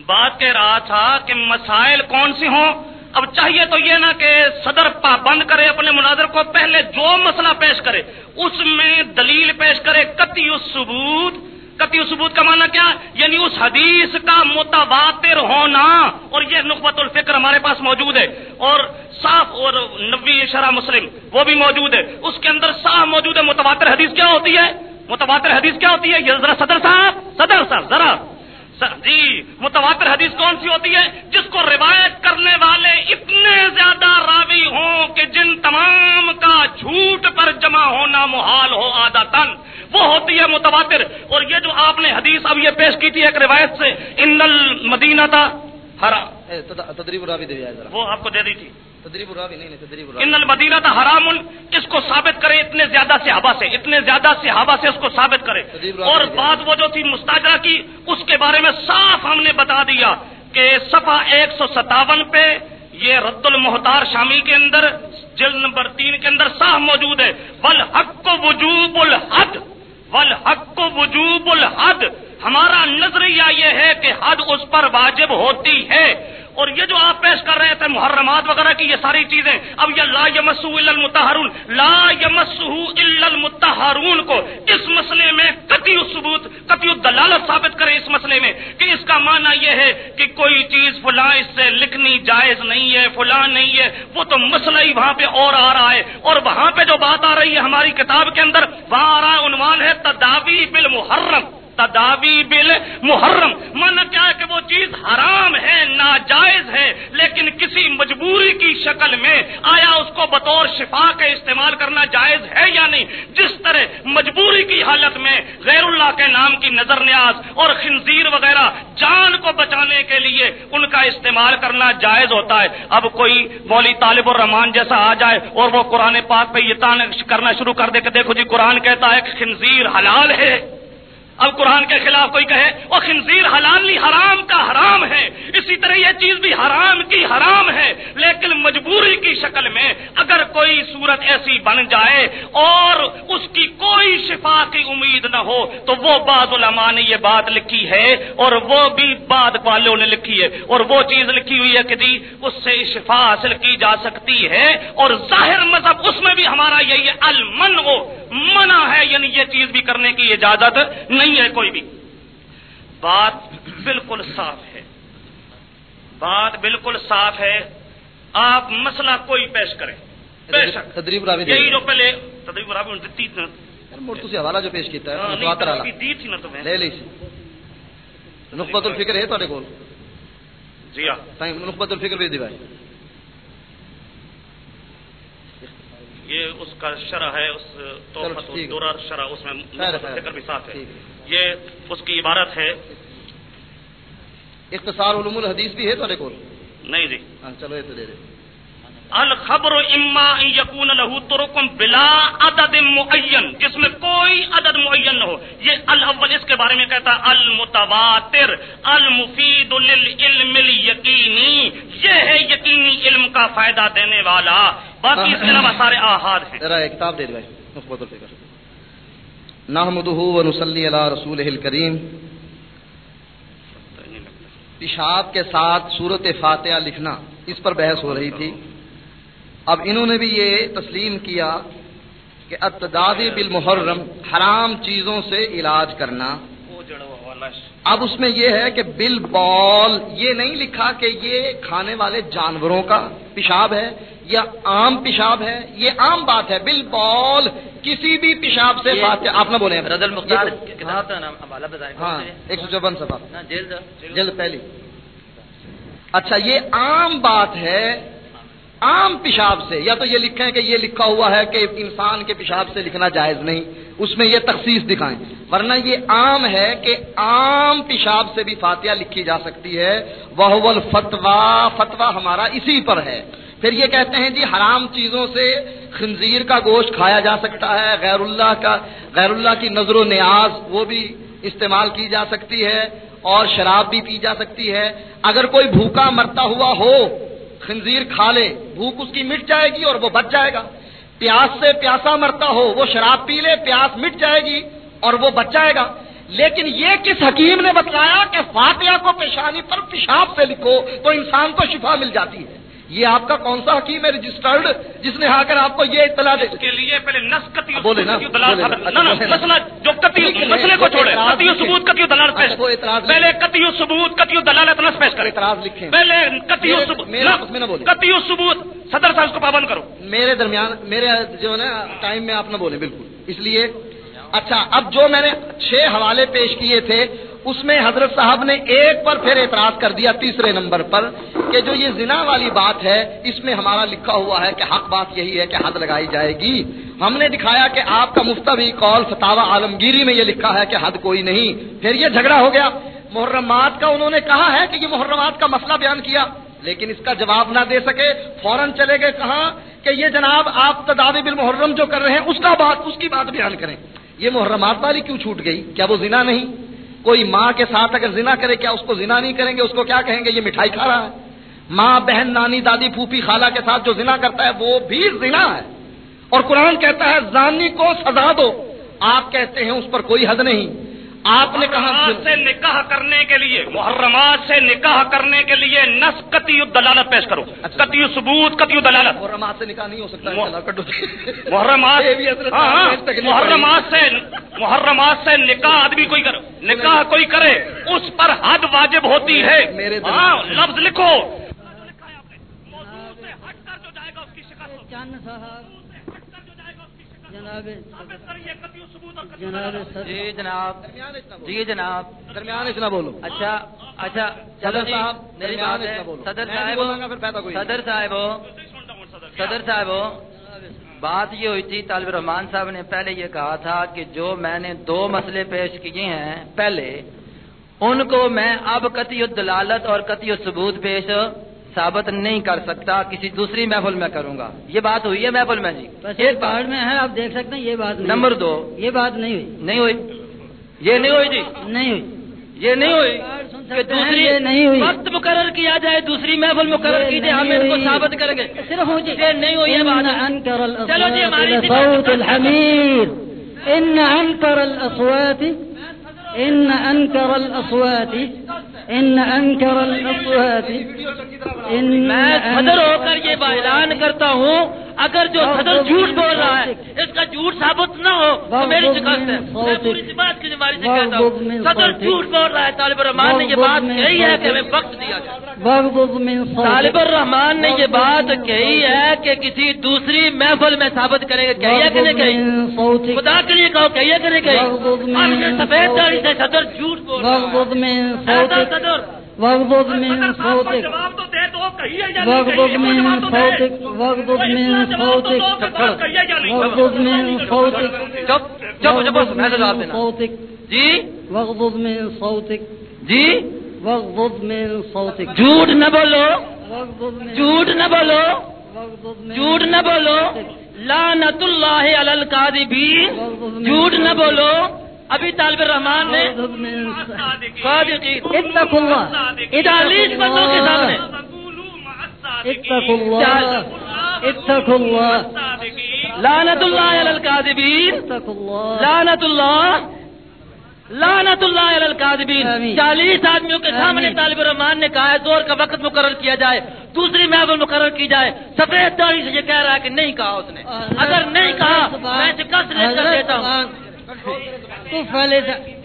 بات کہہ رہا تھا کہ مسائل کون سی ہوں؟ اب چاہیے تو یہ نا کہ صدر پابند کرے، اپنے مناظر کو پہلے جو مسئلہ پیش کرے، اس میں دلیل پیش کرے کتی ثبوت۔ کتی ثبوت کا معنی کیا؟ یعنی اس حدیث کا متواتر ہونا۔ اور یہ نقبت الفکر ہمارے پاس موجود ہے۔ اور صاف اور نبی شرح مسلم وہ بھی موجود ہے۔ اس کے اندر صاف موجود ہے متواتر حدیث کیا ہوتی ہے؟ متواتر حدیث کیا ہوتی ہے؟ یہ ذرا صدر صاحب صدر صاحب، ذرا۔ جی متواتر حدیث کون سی ہوتی ہے؟ جس کو روایت کرنے والے اتنے زیادہ راوی ہوں کہ جن تمام کا جھوٹ پر جمع ہونا محال ہو آدھا تن وہ ہوتی ہے متواتر۔ اور یہ جو آپ نے حدیث اب یہ پیش کی تھی ایک روایت سے ان المدینہ تھا ہرا تدریب ذرا۔ وہ آپ کو دے دی تھی۔ تدریب نہیں ان المدینہ تھا حرام اس کو ثابت کرے اتنے زیادہ صحابہ سے اتنے زیادہ صحابہ سے اس کو ثابت کرے. اور بات وہ جو تھی مستاجرہ کی اس کے بارے میں صاف ہم نے بتا دیا کہ صفحہ ایک سو ستاون پہ یہ رد المحتار شامی کے اندر جلد نمبر تین کے اندر صاف موجود ہے. والحق کو وجوب الحد والحق کو وجوب الحد. ہمارا نظریہ یہ ہے کہ حد اس پر واجب ہوتی ہے۔ اور یہ جو آپ پیش کر رہے تھے محرمات وغیرہ کی، یہ ساری چیزیں، اب یہ لا یمسو الا المتحرون لا یمسو الا المتحرون کو اس مسئلے میں قطعی ثبوت، قطعی دلالت ثابت کرے اس مسئلے میں کہ اس کا معنی یہ ہے کہ کوئی چیز فلاں اس سے لکھنی جائز نہیں ہے، فلاں نہیں ہے، وہ تو مسئلہ ہی وہاں پہ اور آ رہا ہے۔ اور وہاں پہ جو بات آ رہی ہے ہماری کتاب کے اندر، وہاں آ رہا ہے، عنوان ہے تداوی بالمحرم۔ تداوی بل محرم۔ مانا کیا ہے کہ وہ چیز حرام ہے، ناجائز ہے، لیکن کسی مجبوری کی شکل میں آیا اس کو بطور شفا کے استعمال کرنا جائز ہے یا نہیں؟ جس طرح مجبوری کی حالت میں غیر اللہ کے نام کی نظر نیاز اور خنزیر وغیرہ جان کو بچانے کے لیے ان کا استعمال کرنا جائز ہوتا ہے۔ اب کوئی مولی طالب الرحمان جیسا آ جائے اور وہ قرآن پاک پہ یہ تان کرنا شروع کر دے کہ دیکھو جی قرآن کہتا ہے کہ خنزیر حلال ہے۔ اب قرآن کے خلاف کوئی کہے، وہ خنزیر حلال نہیں، حرام کا حرام ہے۔ اسی طرح یہ چیز بھی حرام کی حرام ہے، لیکن مجبوری کی شکل میں اگر کوئی صورت ایسی بن جائے اور اس کی کوئی شفا کی امید نہ ہو، تو وہ بعض علماء نے یہ بات لکھی ہے اور وہ بھی بعد والوں نے لکھی ہے۔ اور وہ چیز لکھی ہوئی ہے کہ جی اس سے شفا حاصل کی جا سکتی ہے اور ظاہر مذہب اس میں بھی ہمارا یہی المن ہو منع ہے یعنی یہ چیز بھی کرنے کی اجازت نہیں ہے کوئی بھی۔ بات بالکل صاف ہے۔ بات بالکل صاف ہے۔ آپ مسئلہ کوئی پیش کریں۔ بے شک۔ تدریب یہی جو پہلے تدریب دیتی نا۔ تسی حوالہ جو پیش کیتا ہاں، ہے نہیں، متواتر تدریب والا دی تھی نا تمہیں لے لی۔ نخبت الفکر ہے کول؟ جی ہاں۔ نخبت الفکر بھی دیوائے۔ یہ اس کا شرح ہے اس توفت۔ الدرر شرح اس میں۔ ذکر بھی صاف ہے۔ یہ اس کی عبارت ہے۔ اختصار علوم الحدیث بھی ہے تواڈے کول؟ نہیں جی۔ ہاں چلو یہ تو دے دے۔ الخبر اما یکون له طرق بلا عدد معین جس میں کوئی عدد معین نہ ہو۔ یہ الاول اس کے بارے میں کہتا المتواتر المفید للعلم الیقینی۔ یہ ہے یقینی علم کا فائدہ دینے والا۔ باقی اس کے علاوہ سارے آحاد ہیں۔ ذرا ایک کتاب دے دے نخبت الفکر نحمده ونصلي على رسوله الكريم. پیشاب کے ساتھ صورت فاتحہ لکھنا اس پر بحث ہو رہی تھی۔ اب انہوں نے بھی یہ تسلیم کیا کہ اتدادی بالمحرم حرام چیزوں سے علاج کرنا اب اس میں یہ ہے کہ بل بال یہ نہیں لکھا کہ یہ کھانے والے جانوروں کا پیشاب ہے یا عام پیشاب ہے یہ عام بات ہے۔ بل بال کسی بھی پیشاب سے بات آپ نہ بولے رد المختار یہ- کتاب کا نام حوالہ بتائیں ہاں ایک سو سفا جلد۔ جلد پہلی۔ اچھا یہ عام بات ہے عام پیشاب سے یا تو یہ لکھیں کہ یہ لکھا ہوا ہے کہ انسان کے پیشاب سے لکھنا جائز نہیں۔ اس میں یہ تخصیص دکھائیں۔ ورنہ یہ عام ہے کہ عام پیشاب سے بھی فاتحہ لکھی جا سکتی ہے۔ وہ فتوا فتوا ہمارا اسی پر ہے۔ پھر یہ کہتے ہیں جی حرام چیزوں سے خنزیر کا گوشت کھایا جا سکتا ہے، غیر اللہ کا، غیر اللہ کی نظر و نیاز وہ بھی استعمال کی جا سکتی ہے اور شراب بھی پی جا سکتی ہے۔ اگر کوئی بھوکا مرتا ہوا ہو، خنزیر کھا لے، بھوک اس کی مٹ جائے گی اور وہ بچ جائے گا۔ پیاس سے پیاسا مرتا ہو، وہ شراب پی لے، پیاس مٹ جائے گی اور وہ بچ جائے گا۔ لیکن یہ کس حکیم نے بتلایا کہ فاتحہ کو پیشانی پر پیشاب سے لکھو تو انسان کو شفا مل جاتی ہے؟ یہ آپ کا کون سا حکیم ہے رجسٹرڈ جس نے آ کر آپ کو یہ اطلاع دے کے لیے پہلے بولے نا، بولے بولے۔ مسئلہ جو مسئلے کو چھوڑے۔ ثبوت کتی دلال پیش۔ پہلے ثبوت دلالت نس پیش کرے اعتراض لکھیں۔ پہلے ثبوت ثبوت صدر صاحب کو پابند کرو۔ میرے درمیان میرے جو ہے نا ٹائم میں آپ نہ بولیں بالکل۔ اس لیے اچھا اب جو میں نے چھ حوالے پیش کیے تھے اس میں حضرت صاحب نے ایک پر پھر اعتراض کر دیا تیسرے نمبر پر کہ جو یہ زنا والی بات ہے، اس میں ہمارا لکھا ہوا ہے کہ حق بات یہی ہے کہ حد لگائی جائے گی۔ ہم نے دکھایا کہ آپ کا مفتوی قول فتوا عالمگیری میں یہ لکھا ہے کہ حد کوئی نہیں۔ پھر یہ جھگڑا ہو گیا۔ محرمات کا انہوں نے کہا ہے کہ یہ محرمات کا مسئلہ بیان کیا، لیکن اس کا جواب نہ دے سکے۔ فوراً چلے گئے کہاں کہ یہ جناب آپ تدابی بالمحرم جو کر رہے ہیں، اس کا بات، اس کی بات بیان کریں۔ یہ محرمات والی کیوں چھوٹ گئی؟ کیا وہ زنا نہیں؟ کوئی ماں کے ساتھ اگر زنا کرے، کیا اس کو زنا نہیں کریں گے؟ اس کو کیا کہیں گے؟ یہ مٹھائی کھا رہا ہے۔ ماں، بہن، نانی، دادی، پھوپھی، خالہ کے ساتھ جو زنا کرتا ہے، وہ بھی زنا ہے۔ اور قرآن کہتا ہے، زانی کو سزا دو۔ آپ کہتے ہیں، اس پر کوئی حد نہیں۔ آپ نے کہا سے نکاح کرنے کے لیے محرمات سے نکاح کرنے کے لیے نس کتی دلالت پیش کرو۔ اچھا۔ کتی ثبوت کتی دلالت محرمات سے نکاح نہیں ہو سکتا۔ محرمات ہاں، صاحب ہاں، محرمات سے محرمات سے نکاح آدمی کوئی کرے نکاح کوئی کرے اس پر حد واجب ہوتی ہے۔ ہاں لفظ لکھو۔ موضوع سے صدر جی جناب جی جناب۔ درمیان اس نہ بولو۔ اچھا اچھا چلو صدر جی صاحب میری درمیان بات ہے۔ صدر صاحب۔ صدر صاحب صدر صاحب بات یہ ہوئی تھی طالب الرحمان صاحب نے پہلے یہ کہا تھا کہ جو میں نے دو مسئلے پیش کیے ہیں پہلے ان کو میں اب قطعی دلالت اور قطعی ثبوت پیش ثابت نہیں کر سکتا کسی دوسری محفل میں کروں گا۔ یہ بات ہوئی ہے محفل میں جی۔ ایک کارڈ میں ہے آپ دیکھ سکتے ہیں یہ بات نمبر دو۔ یہ بات نہیں ہوئی۔ نہیں ہوئی۔ یہ نہیں ہوئی جی۔ نہیں ہوئی۔ یہ نہیں ہوئی کہ دوسری نہیں ہوئی۔ وقت مقرر کیا جائے دوسری محفل مقرر کی جائے ہم اس کو۔ ثابت کریں گے۔ صرف جی۔ یہ نہیں ہوئی بات چلو جی ہماری لصوت الحمیر ان انکر الاصوات ان انکر الاصوات ان انکر الاصوات ان میں صدر ہو کر یہ اعلان کرتا ہوں اگر جو صدر جھوٹ بول رہا ہے اس کا جھوٹ ثابت نہ ہو تو میری شکست ہے۔ میں پوری بات کی ذمہ سے کہتا ہوں۔ صدر جھوٹ بول رہا ہے طالب الرحمان نے یہ بات کہی ہے کہ ہمیں وقت دیا طالب الرحمان نے یہ بات کہی ہے کہ کسی دوسری محفل میں ثابت کریں گے۔ کہی ہے کہ نہیں کہی خدا کے لیے کہو کہی ہے کہ نہیں کہی سفید داڑھی سے صدر جھوٹ بول رہا ہے۔ صدر بغضب من صوتك جواب تو دے دو کہیے یا نہیں؟ واغضب کہیے؟ من۔ صوتك واغضب کوئی من صوتك؟ واغضب من صوتك من جی؟ واغضب من صوتك جی؟ واغضب من صوتك جھوٹ نہ بولو۔ جھوٹ نہ بولو۔ جھوٹ نہ بولو۔ لعنت اللہ علی القاذبین جھوٹ نہ بولو۔ ابھی طالب الرحمان نے چالیس بندوں کے سامنے۔ لعنت اللہ علی القاذبین اتقوا الله لعنت اللہ لعنت اللہ علی۔ چالیس آدمیوں کے سامنے۔ طالب الرحمان نے کہا ہے زور کا وقت مقرر کیا جائے دوسری محفل مقرر کی جائے۔ سفید داڑھی سے یہ کہہ رہا ہے کہ نہیں کہا اس نے۔ اگر نہیں کہا میں شکست لے کر دیتا ہوں۔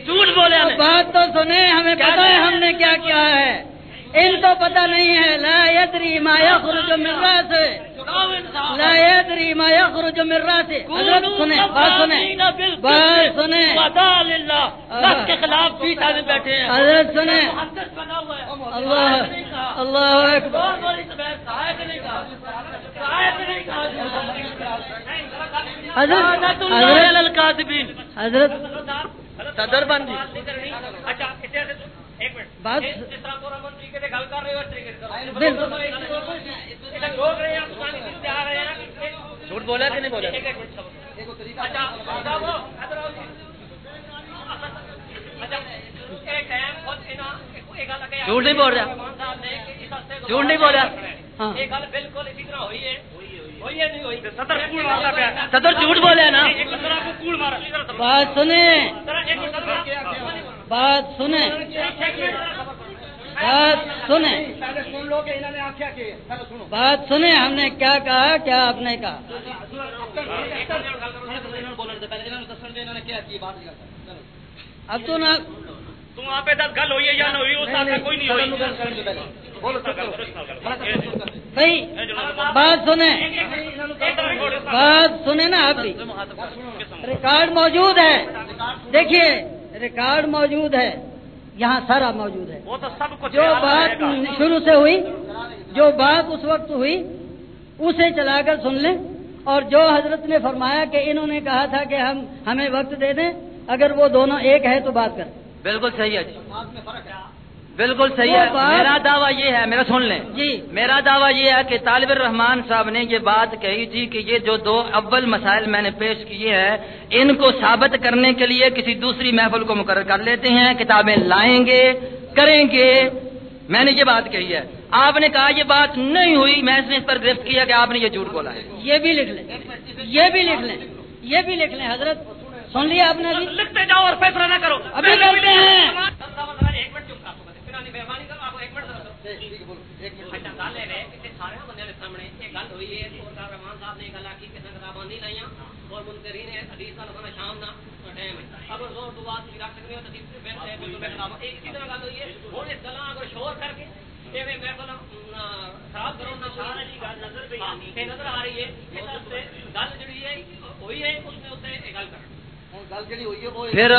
جھوٹ بولے بات تو سنے ہمیں پتا ہے؟ ہم نے کیا کیا ہے۔ ان کو پتا نہیں ہے لا یدری ما یخرج من راسه. لا یدری ما یخرج من راسه. حضرت سنیں بات سنیں بات سنیں۔ بس کے خلاف بھی آدمی بیٹھے ہیں۔ حضرت سنیں۔ اللہ اللہ اکبر۔ حضرت حضرت الکاذبین حضرت صدر بن جی اچھا ایک منٹ بات جس طرح پورا منتری کے ہیں جھوٹ بولا کہ نہیں بولا؟ اچھا جی. اچھا جھوٹ نہیں بول رہا۔ جھوٹ نہیں بول رہا۔ ہاں۔ یہ گل بالکل اسی طرح ہوئی ہے۔ ہوئی ہے نہیں ہوئی؟ صدر جھوٹ بولے نا۔ بات سنیں۔ بات سنیں۔ بات سنیں۔ بات سنیں۔ ہم نے کیا کہا؟ کیا آپ نے کہا؟ اب تو نہ تم آپ دس گل ہوئی ہے یا نہ ہوئی اس کا کوئی نہیں ہوئی۔ بھائی بات سنیں۔ بات سنیں نا آپ بھی۔ ریکارڈ موجود ہے۔ دیکھیے ریکارڈ موجود ہے یہاں سارا موجود ہے۔ وہ تو سب کچھ جو بات۔ شروع سے ہوئی جو بات اس وقت ہوئی اسے چلا کر سن لیں۔ اور جو حضرت نے فرمایا کہ انہوں نے کہا تھا کہ ہم ہمیں وقت دے دیں اگر وہ دونوں ایک ہے تو بات کریں۔ بالکل صحیح ہے جی۔ بالکل صحیح ہے۔ میرا دعویٰ یہ ہے میرا سن لیں۔ جی۔ میرا دعویٰ یہ ہے کہ طالب الرحمان صاحب نے یہ بات کہی تھی کہ یہ جو دو اول مسائل میں نے پیش کیے ہیں ان کو ثابت کرنے کے لیے کسی دوسری محفل کو مقرر کر لیتے ہیں کتابیں لائیں گے کریں گے۔ میں نے یہ بات کہی ہے۔ آپ نے کہا یہ بات نہیں ہوئی میں نے اس پر گرفت کیا کہ آپ نے یہ جھوٹ بولا ہے۔ یہ بھی لکھ لیں۔ یہ بھی لکھ لیں۔ یہ بھی لکھ لیں۔ حضرت سن لیا آپ نے ابھی؟ لکھتے جاؤ اور فیصلہ نہ کرو۔ ابھی کرتے ہیں۔ مہربانی کرو آپ ایک منٹ اچھا گل ہے کہ سارے بندے کے سامنے یہ گل ہوئی ہے اور رحمان صاحب نے گل آکی کہ کتاباں نہیں لائیاں اور منکرین حدیث کا لفظ شام دا ٹائم ہے اگر زور دو بات نہیں رکھ سکتے ہو تو پھر بالکل میں کتاب اسی طرح گل ہوئی ہے ہن اس گلاں اگر شور کر کے ایویں محفل خراب کرو جی نظر آ رہی ہے اس واسطے گل جڑی ہے ہوئی ہے اس میں اسے یہ گل کرو گل ہوئی ہے وہ پھر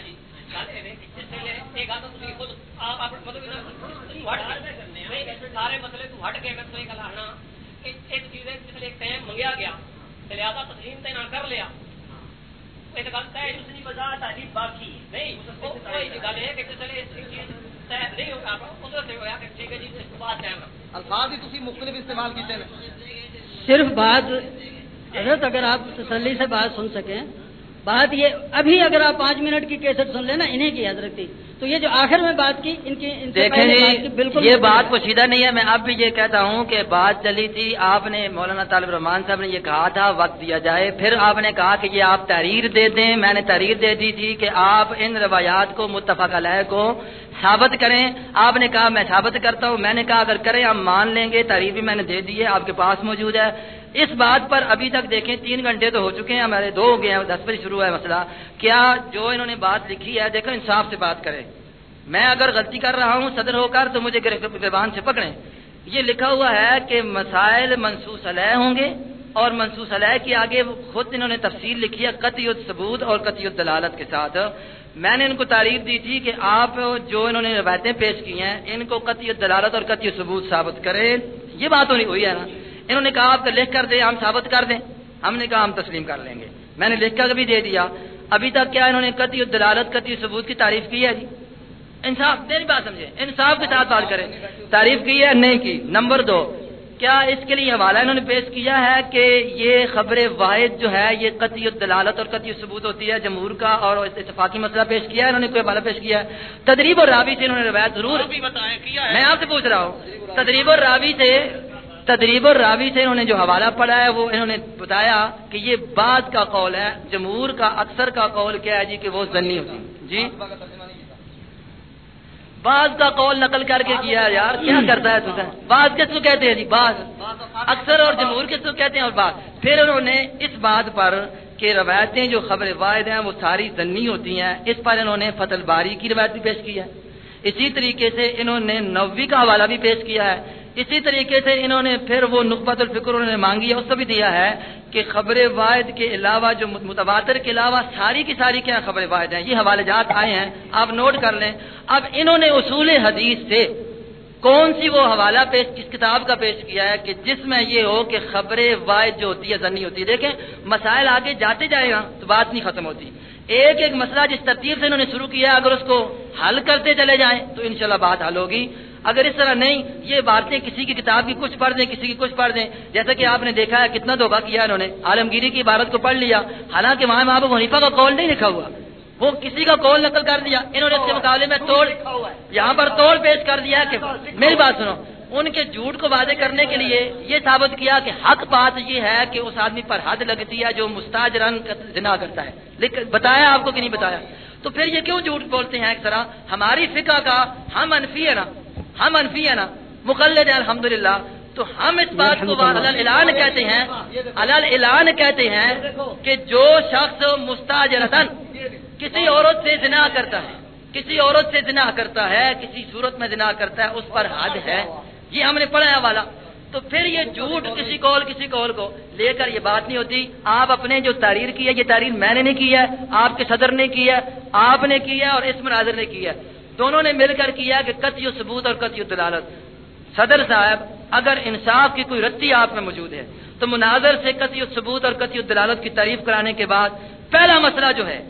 یہ ہیں جی سارے مسئلے تو ہٹ کے میں تمہیں گل آنا ایک چیز ہے جس ایک ٹائم منگیا گیا لہٰذا تسلیم تے نہ کر لیا۔ ایک گل طے دوسری وجہ تاریخ باقی نہیں وہ- کوئی گل ہے کہ چلے اس چیز طے نہیں ہو پا قدرت سے ہوا کہ ٹھیک ہے جی اس کے بعد ٹائم رکھو۔ الفاظ ہی تسی مختلف استعمال کیتے ہیں صرف بات حضرت اگر آپ تسلی سے بات سن سکیں بات یہ ابھی اگر آپ پانچ منٹ کی کیسٹ سن لینا انہیں کی حضرت تھی تو یہ جو آخر میں بات کی ان کی ان سے دیکھیں جی بالکل یہ بات پوشیدہ نہیں ہے۔ میں اب بھی یہ کہتا ہوں کہ بات چلی تھی۔ آپ نے مولانا طالب رحمان صاحب نے یہ کہا تھا وقت دیا جائے۔ پھر آپ نے کہا کہ یہ آپ تحریر دے دیں۔ میں نے تحریر دے دی تھی کہ آپ ان روایات کو متفق علیہ کو ثابت کریں۔ آپ نے کہا میں ثابت کرتا ہوں۔ میں نے کہا اگر کریں ہم مان لیں گے۔ تحریر بھی میں نے دے دی ہے آپ کے پاس موجود ہے۔ اس بات پر ابھی تک دیکھیں، تین گھنٹے تو ہو چکے ہیں، ہمارے دو ہو گئے ہیں، دس بجے شروع ہے مسئلہ۔ کیا جو انہوں نے بات لکھی ہے، دیکھو انصاف سے بات کریں۔ میں اگر غلطی کر رہا ہوں، صدر ہو کر، تو مجھے گربان سے پکڑیں۔ یہ لکھا ہوا ہے کہ مسائل منصوص علیہ ہوں گے اور منصوص علیہ کی آگے خود انہوں نے تفصیل لکھی ہے قطعی ثبوت اور قطعی دلالت کے ساتھ۔ میں نے ان کو تعریف دی تھی کہ آپ جو انہوں نے روایتیں پیش کی ہیں، ان کو قطعی دلالت اور قطعی ثبوت ثابت کریں۔ یہ بات ہونی ہوئی ہے نا۔ انہوں نے کہا آپ لکھ کر دیں ہم ثابت کر دیں۔ ہم نے کہا ہم تسلیم کر لیں گے۔ میں نے لکھ کر بھی دے دیا۔ ابھی تک کیا انہوں نے قطعی دلالت قطعی ثبوت کی تعریف کی ہے جی؟ انصاف میری بات سمجھے انصاف کے ساتھ بات کریں۔ تعریف کی ہے نہیں کی؟ نمبر دو کیا اس کے لیے حوالہ انہوں نے پیش کیا ہے کہ یہ خبر واحد جو ہے یہ قطعی دلالت اور قطعی ثبوت ہوتی ہے جمہور کا اور اتفاقی مسئلہ پیش کیا ہے انہوں نے کوئی حوالہ پیش کیا ہے؟ تدریب اور راوی سے انہوں نے روایت ضرور میں آپ سے پوچھ رہا ہوں۔ تدریب اور راوی سے تدریب اور راوی سے انہوں نے جو حوالہ پڑھا ہے وہ انہوں نے بتایا کہ یہ بعد کا قول ہے، جمہور کا، اکثر کا قول کیا ہے جی کہ وہ ضنی ہوتی جی؟ بعض کا قول نقل کر کے کیا یار؟ کیا کرتا ہے تو بعض کس کو کہتے ہیں جی؟ بعض۔ اکثر اور جمہور کس کو کہتے ہیں اور بعض۔ پھر انہوں نے اس بات پر کہ روایتیں جو خبر واحد ہیں وہ ساری ضنی ہوتی ہیں۔ اس پر انہوں نے فتل باری کی روایت بھی پیش کی ہے۔ اسی طریقے سے انہوں نے نوی کا حوالہ بھی پیش کیا ہے۔ اسی طریقے سے انہوں نے پھر وہ نقبت الفکر انہوں نے مانگی ہے، اس کو بھی دیا ہے کہ خبر واحد کے علاوہ جو متواتر کے علاوہ ساری کی ساری کیا خبر واحد ہیں؟ یہ حوالے جات آئے ہیں، آپ نوٹ کر لیں۔ اب انہوں نے اصول حدیث سے کون سی وہ حوالہ پیش کس کتاب کا پیش کیا ہے کہ جس میں یہ ہو کہ خبر واحد جو ہوتی ہے، زنی ہوتی ہے۔ دیکھیں، مسائل آگے جاتے جائے گا تو بات نہیں ختم ہوتی۔ ایک ایک مسئلہ جس ترتیب سے انہوں نے شروع کیا اگر اس کو حل کرتے چلے جائیں، تو انشاءاللہ بات حل ہوگی۔ اگر اس طرح نہیں، یہ باتیں کسی کی کتاب کی کچھ پڑھ دیں، کسی کی کچھ پڑھ دیں۔ جیسا کہ آپ نے دیکھا ہے کتنا دھوکہ کیا انہوں نے، عالمگیری کی عبارت کو پڑھ لیا۔ حالانکہ وہاں محبوب حنیفہ کا کال نہیں لکھا ہوا۔ وہ کسی کا کال نقل کر دیا۔ انہوں نے اس کے مقابلے میں توڑ، یہاں پر توڑ پیش کر دیا کہ میری بات سنو۔ ان کے جھوٹ کو واضح کرنے کے لیے یہ ثابت کیا کہ حق بات یہ ہے کہ اس آدمی پر حد لگتی ہے جو مستاج رنگ جنا کرتا ہے۔ لیکن بتایا آپ کو کہ نہیں بتایا؟ تو پھر یہ کیوں جھوٹ بولتے ہیں ایک طرح؟ ہماری فقہ کا ہم انفی ہے نا۔ ہم انفی ہے نا، مقلد ہے الحمد تو ہم اس بات کو اعلان کہتے ہیں اعلان کہتے ہیں کہ جو شخص مستاج کسی عورت سے زنا کرتا ہے، کسی عورت سے زنا کرتا ہے، کسی صورت میں زنا کرتا ہے، اس پر حد ہے۔ یہ ہم نے پڑھا والا۔ تو پھر یہ جھوٹ کسی کال کسی کال کو لے کر یہ بات نہیں ہوتی۔ آپ اپنے جو تحریر کی ہے، یہ تحریر میں نے نہیں کی ہے، آپ کے صدر نے کی ہے، آپ نے کی ہے اور اس مناظر نے کی ہے۔ دونوں نے مل کر کیا کہ قطعی ثبوت اور قطعی دلالت۔ صدر صاحب، اگر انصاف کی کوئی رتی آپ میں موجود ہے، تو مناظر سے قطعی ثبوت اور قطعی دلالت کی تعریف کرانے کے بعد پہلا مسئلہ جو ہے،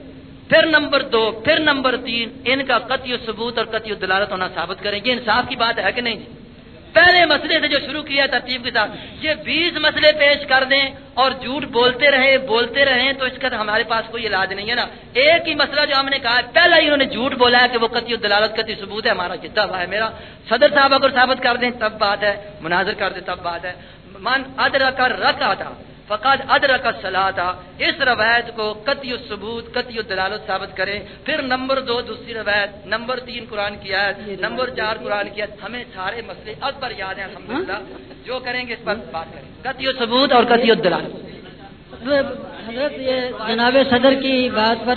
پھر نمبر دو، پھر نمبر تین، ان کا قطعی ثبوت اور قطعی دلالت ہونا ثابت کریں۔ یہ انصاف کی بات ہے کہ نہیں؟ جی پہلے مسئلے سے جو شروع کیا ترتیب کے ساتھ، یہ بیس مسئلے پیش کر دیں اور جھوٹ بولتے رہے بولتے رہے تو اس کا ہمارے پاس کوئی علاج نہیں ہے نا۔ ایک ہی مسئلہ جو ہم نے کہا پہلا ہی انہوں نے جھوٹ بولا ہے کہ وہ قطعی دلالت قطعی ثبوت ہے، ہمارا کتاب ہے میرا۔ صدر صاحب اگر ثابت کر دیں تب بات ہے، مناظر کر دیں تب بات ہے۔ من ادر کر رکھ آتا فقاد ادر کا صلاح تھا اس روایت کو قطعی ثبوت قطعی دلالت ثابت کریں. پھر نمبر دو دوسری روایت نمبر تین قرآن کی آیت نمبر چار قرآن کی آیت. ہمیں سارے مسئلے اب پر یاد ہیں الحمدللہ. جو کریں گے اس پر بات کریں قطعی ثبوت اور قطعی دلالت حضرت یہ جناب صدر کی بات پر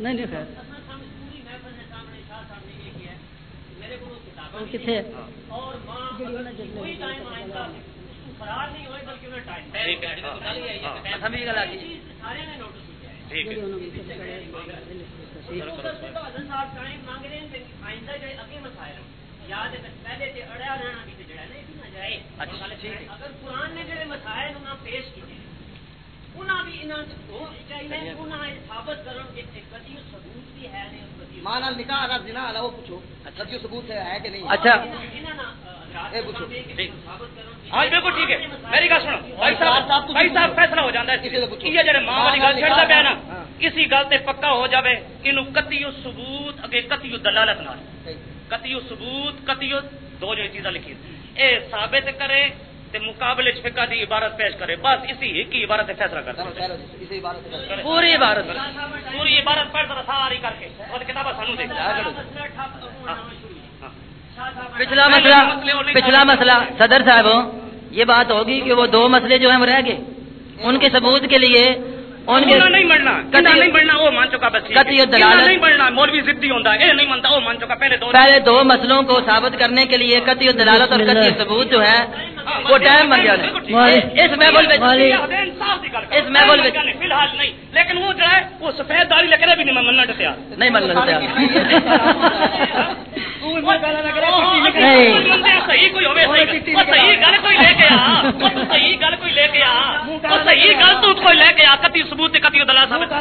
نہیں نہیں خیر۔ کتنے؟ کی ٹھیک ہے۔ اگر قرآن نے جڑے مسائل پیش کیتے مانا نکاح اگر زنا والا وہ پوچھو سچی ثبوت ہے ہے کہ نہیں؟ اچھا۔ اے پوچھو۔ ہاں بالکل ٹھیک ہے۔ میری گل سنو۔ بھائی صاحب بھائی صاحب فیصلہ ہو جاتا ہے۔ یہ جڑے ماں والی گل چھڑدا پیا نا کسی گل تے پکا ہو جاوے اینو قطعی ثبوت اگے قطعی دلالت نال۔ قطعی ثبوت قطعی دو جو چیزاں لکھی اے ثابت کرے تے مقابلے چ فقہ دی عبارت پیش کرے۔ بس اسی ایک ہی عبارت فیصلہ کر چلو ٹھہرو اسی عبارت سے کرو۔ پوری عبارت پوری عبارت پڑھ ذرا ساری کر کے۔ اور کتاباں سانو دے۔ پچھلا مسئلہ پچھلا مسئلہ صدر صاحب یہ بات ہوگی کہ وہ دو مسئلے جو ہیں وہ رہ گئے۔ ان کے ثبوت کے لیے نہیں بننا کنا نہیں بننا وہ مان چکا بس قطعی دلالت- نہیں بننا مولوی ضدی ہوندا اے نہیں مانتا وہ مان چکا۔ پہلے دو پہلے دو مسئلوں کو ثابت کرنے کے لیے قطعی دلالت اور قطعی ثبوت جو ہے وہ ٹائم بن گیا۔ اس میں اس میں فی الحال نہیں لیکن وہ جو ہے وہ سفید لے کر بھی نہیں مننا ڈٹیا نہیں من لگتا صحیح کوئی گل کوئی لے کے آ۔ صحیح گل کوئی لے کے آ۔ صحیح گل تو کوئی لے کے آ کتی ثبوت تے کتی دلالت ثابت.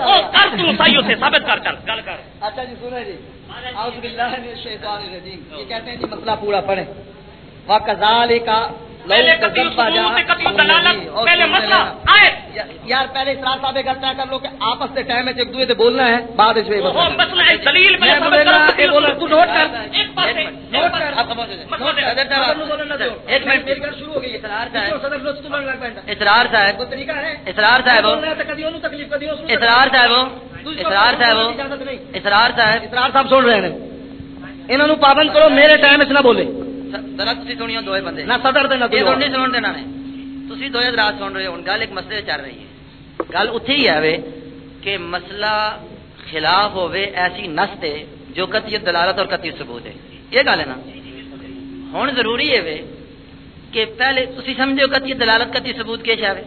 او کر تو صحیح سے؟ ثابت کر چل گل کر۔ اچھا جی سنیں جی۔ اعوذ باللہ من الشیطان الرجیم۔ یہ کہتے ہیں جی مسئلہ پورا پڑھیں۔ وکذالک پہلے دلالت پہلے مسئلہ آئے۔ یار پہلے اسرار صاحب کرتا ہے کر لو کہ آپس سے ٹائم ہے ایک دوسرے سے بولنا ہے بعد اس میں مسئلہ ہے دلیل تو نوٹ کر۔ ایک نوٹ کر۔ سمجھ ایک منٹ۔ شروع ہو گئی۔ اسرار صاحب۔ اسرار صاحب۔ طریقہ ہے؟ اسرار صاحب۔ اسرار صاحب۔ اسرار صاحب۔ اسرار صاحب۔ اسرار صاحب سن رہے ہیں۔ انہوں پابند کرو میرے ٹائم اس نہ بولے۔ بندے رات سن رہے ہو گل ایک مسئلے چل رہی ہے گل ہی کہ مسئلہ خلاف ایسی نس جو دلالت اور کتی ثبوت ہے یہ گل ہے نا ہوں ضروری ہے کہ پہلے سمجھو کتی دلالت کتی ثبوت کے شاوے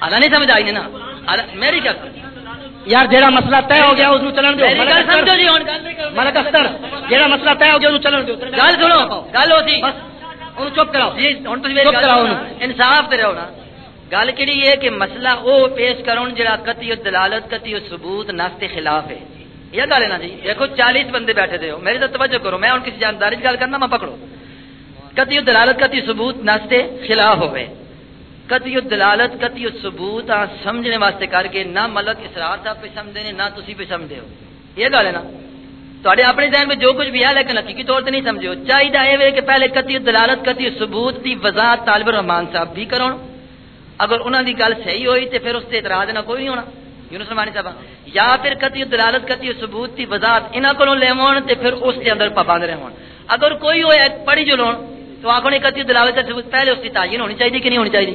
الا نہیں سمجھ آئی نا میری گل یار جہاں مسئلہ طے ہو گیا اس نو چلن جہاں مسئلہ طے ہو گیا چلن دو۔ گل سنو گل ہو چپ کراؤ۔ جی، چپ کراؤ انصاف تے رہو نا۔ گل کیڑی ہے کہ مسئلہ وہ پیش کرن جا کتی دلالت کتی ثبوت نس کے خلاف ہے۔ یہ گل ہے نا جی۔ دیکھو 40 بندے بیٹھے دے ہو۔ میری تو توجہ کرو۔ میں ہوں کسی جانداری گل کرنا میں پکڑو کتی دلالت کتی ثبوت نس کے خلاف ہوے کتی دلالت کتی ثبوت سمجھنے واسطے کر کے نہ ملک اسرار صاحب پہ سمجھتے نے نہ تسی پہ سمجھتے ہو۔ یہ گل ہے نا۔ تے اپنے ذہن میں جو کچھ بھی ہے، لیکن حقیقی طور سے نہیں سمجھو چاہیے یہ کہ پہلے قطعی دلالت قطعی ثبوت کی وضاحت طالب الرحمان صاحب بھی کرو اگر انہوں کی گل صحیح ہوئی تو پھر اس سے اعتراض نہ کوئی نہیں ہونا۔ یونس رحمانی صاحب، یا پھر قطعی دلالت قطعی ثبوت کی وضاحت انہوں کو لے تو پھر اس کے اندر پابند رہن۔ اگر کوئی ہوئے پڑھی جو لون تو آخو نہیں قطعی دلالت کا ثبوت پہلے اس کی تعین ہونی چاہیے کہ نہیں ہونی چاہیے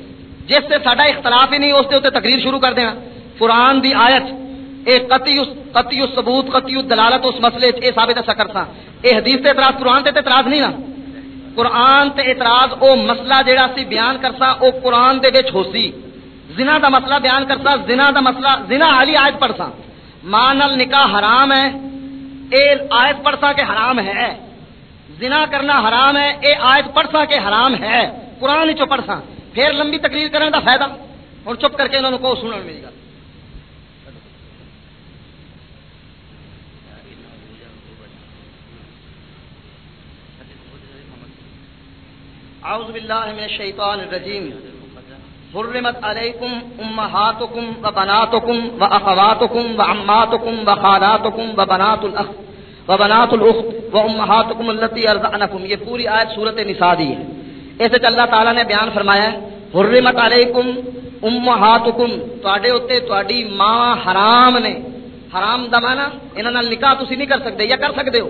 جس سے ساڈا اختلاف ہی نہیں، اس کے تقریر شروع کر دینا۔ قرآن دی آیت، اے قطعی قطعی ثبوت، قطعی دلالت، اس مسئلے اے ثابت ایسا کرساں اے حدیث تے اعتراض، قرآن تے اعتراض نہیں نا۔ قرآن تے اعتراض، او مسئلہ جیڑا سی بیان کرساں او قرآن دے وچ ہوسی۔ زنا دا مسئلہ بیان کرساں زنا دا مسئلہ، زنا علی آیت پڑھساں ماں نال نکاح حرام ہے، اے آیت پڑھساں کہ حرام ہے۔ زنا کرنا حرام ہے، اے آیت پڑھساں کہ حرام ہے۔ قرآن چو پڑھساں پھر لمبی تقریر کرنے کا فائدہ۔ اور چپ کر کے انہوں نے کو سنن میری گل۔ اعوذ باللہ من الشیطان الرجیم۔ حرمت علیکم امہاتکم و بناتکم و اخواتکم و عماتکم و خالاتکم و بنات الاخت و بنات الاخت و امہاتکم اللتی یہ پوری آیت صورت نساء دی ہے۔ اس اللہ تعالیٰ نے بیان فرمایا حرمت علیکم امہاتکم تواڈے اوتے تواڈی ماں حرام نے۔ حرام دمانا انہاں نال نکاح تسی نہیں کر سکدے یا کر سکدے ہو۔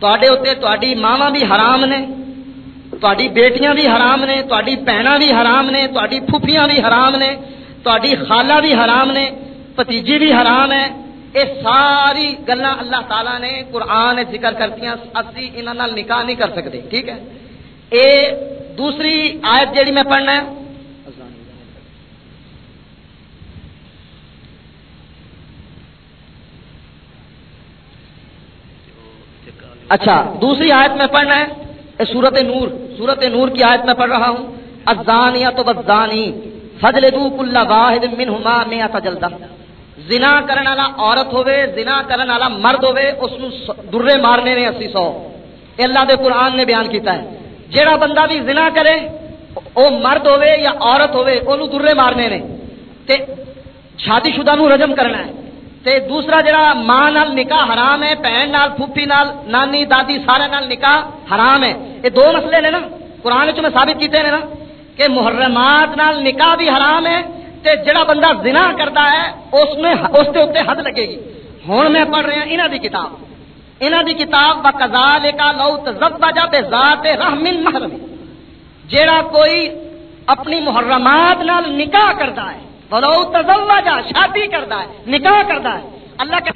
تواڈے اوتے تواڈی ماواں بھی حرام نے تواڈی بیٹیاں بھی حرام نے تواڈی بہناں بھی حرام نے تواڈی پھپھیاں بھی حرام نے تواڈی خالہ بھی حرام نے پتیجی بھی حرام ہے۔ یہ ساری گلا اللہ تعالیٰ نے قرآن ذکر کرتی اسی ابھی نال نکاح نہیں کر سکتے ٹھیک ہے؟ اے دوسری آیت جیڑی میں پڑھنا ہے۔ اچھا دوسری آیت میں پڑھنا ہے۔ اے سورت نور سورت نور کی آیت میں پڑھ رہا ہوں۔ ازانیہ تو بزانی فضل دو کل واحد منہما میات جلدہ۔ زنا کرن والا عورت ہوے زنا کرن والا مرد ہوے اس درے مارنے نے 80 اے اللہ دے قرآن نے بیان کیتا ہے۔ جیڑا بندہ بھی زنا کرے، او مرد ہوے یا عورت ہوے اونوں درے مارنے نے۔ تے شادی شدہ نو رجم کرنا ہے۔ تے دوسرا جڑا ماں نال نکاح حرام ہے، بہن نال، پھوپھی نال، نانی، دادی سارے نال نکاح حرام ہے۔ یہ دو مسئلے نے نا، قرآن چ میں ثابت کیتے نے نا، کہ محرمات نال نکاح بھی حرام ہے۔ تے جڑا بندہ زنا کرتا ہے، اس نے اس کے اتنے حد لگے گی۔ ہوں میں پڑھ رہا انہاں دی کتاب۔ انہ دی کتاب با کزال کا لو تزوجہ بے ذات رحم محرم جیڑا کوئی اپنی محرمات نال نکاح کرتا ہے، ولو تزوجہ شادی کرتا ہے، نکاح کرتا ہے۔ اللہ کے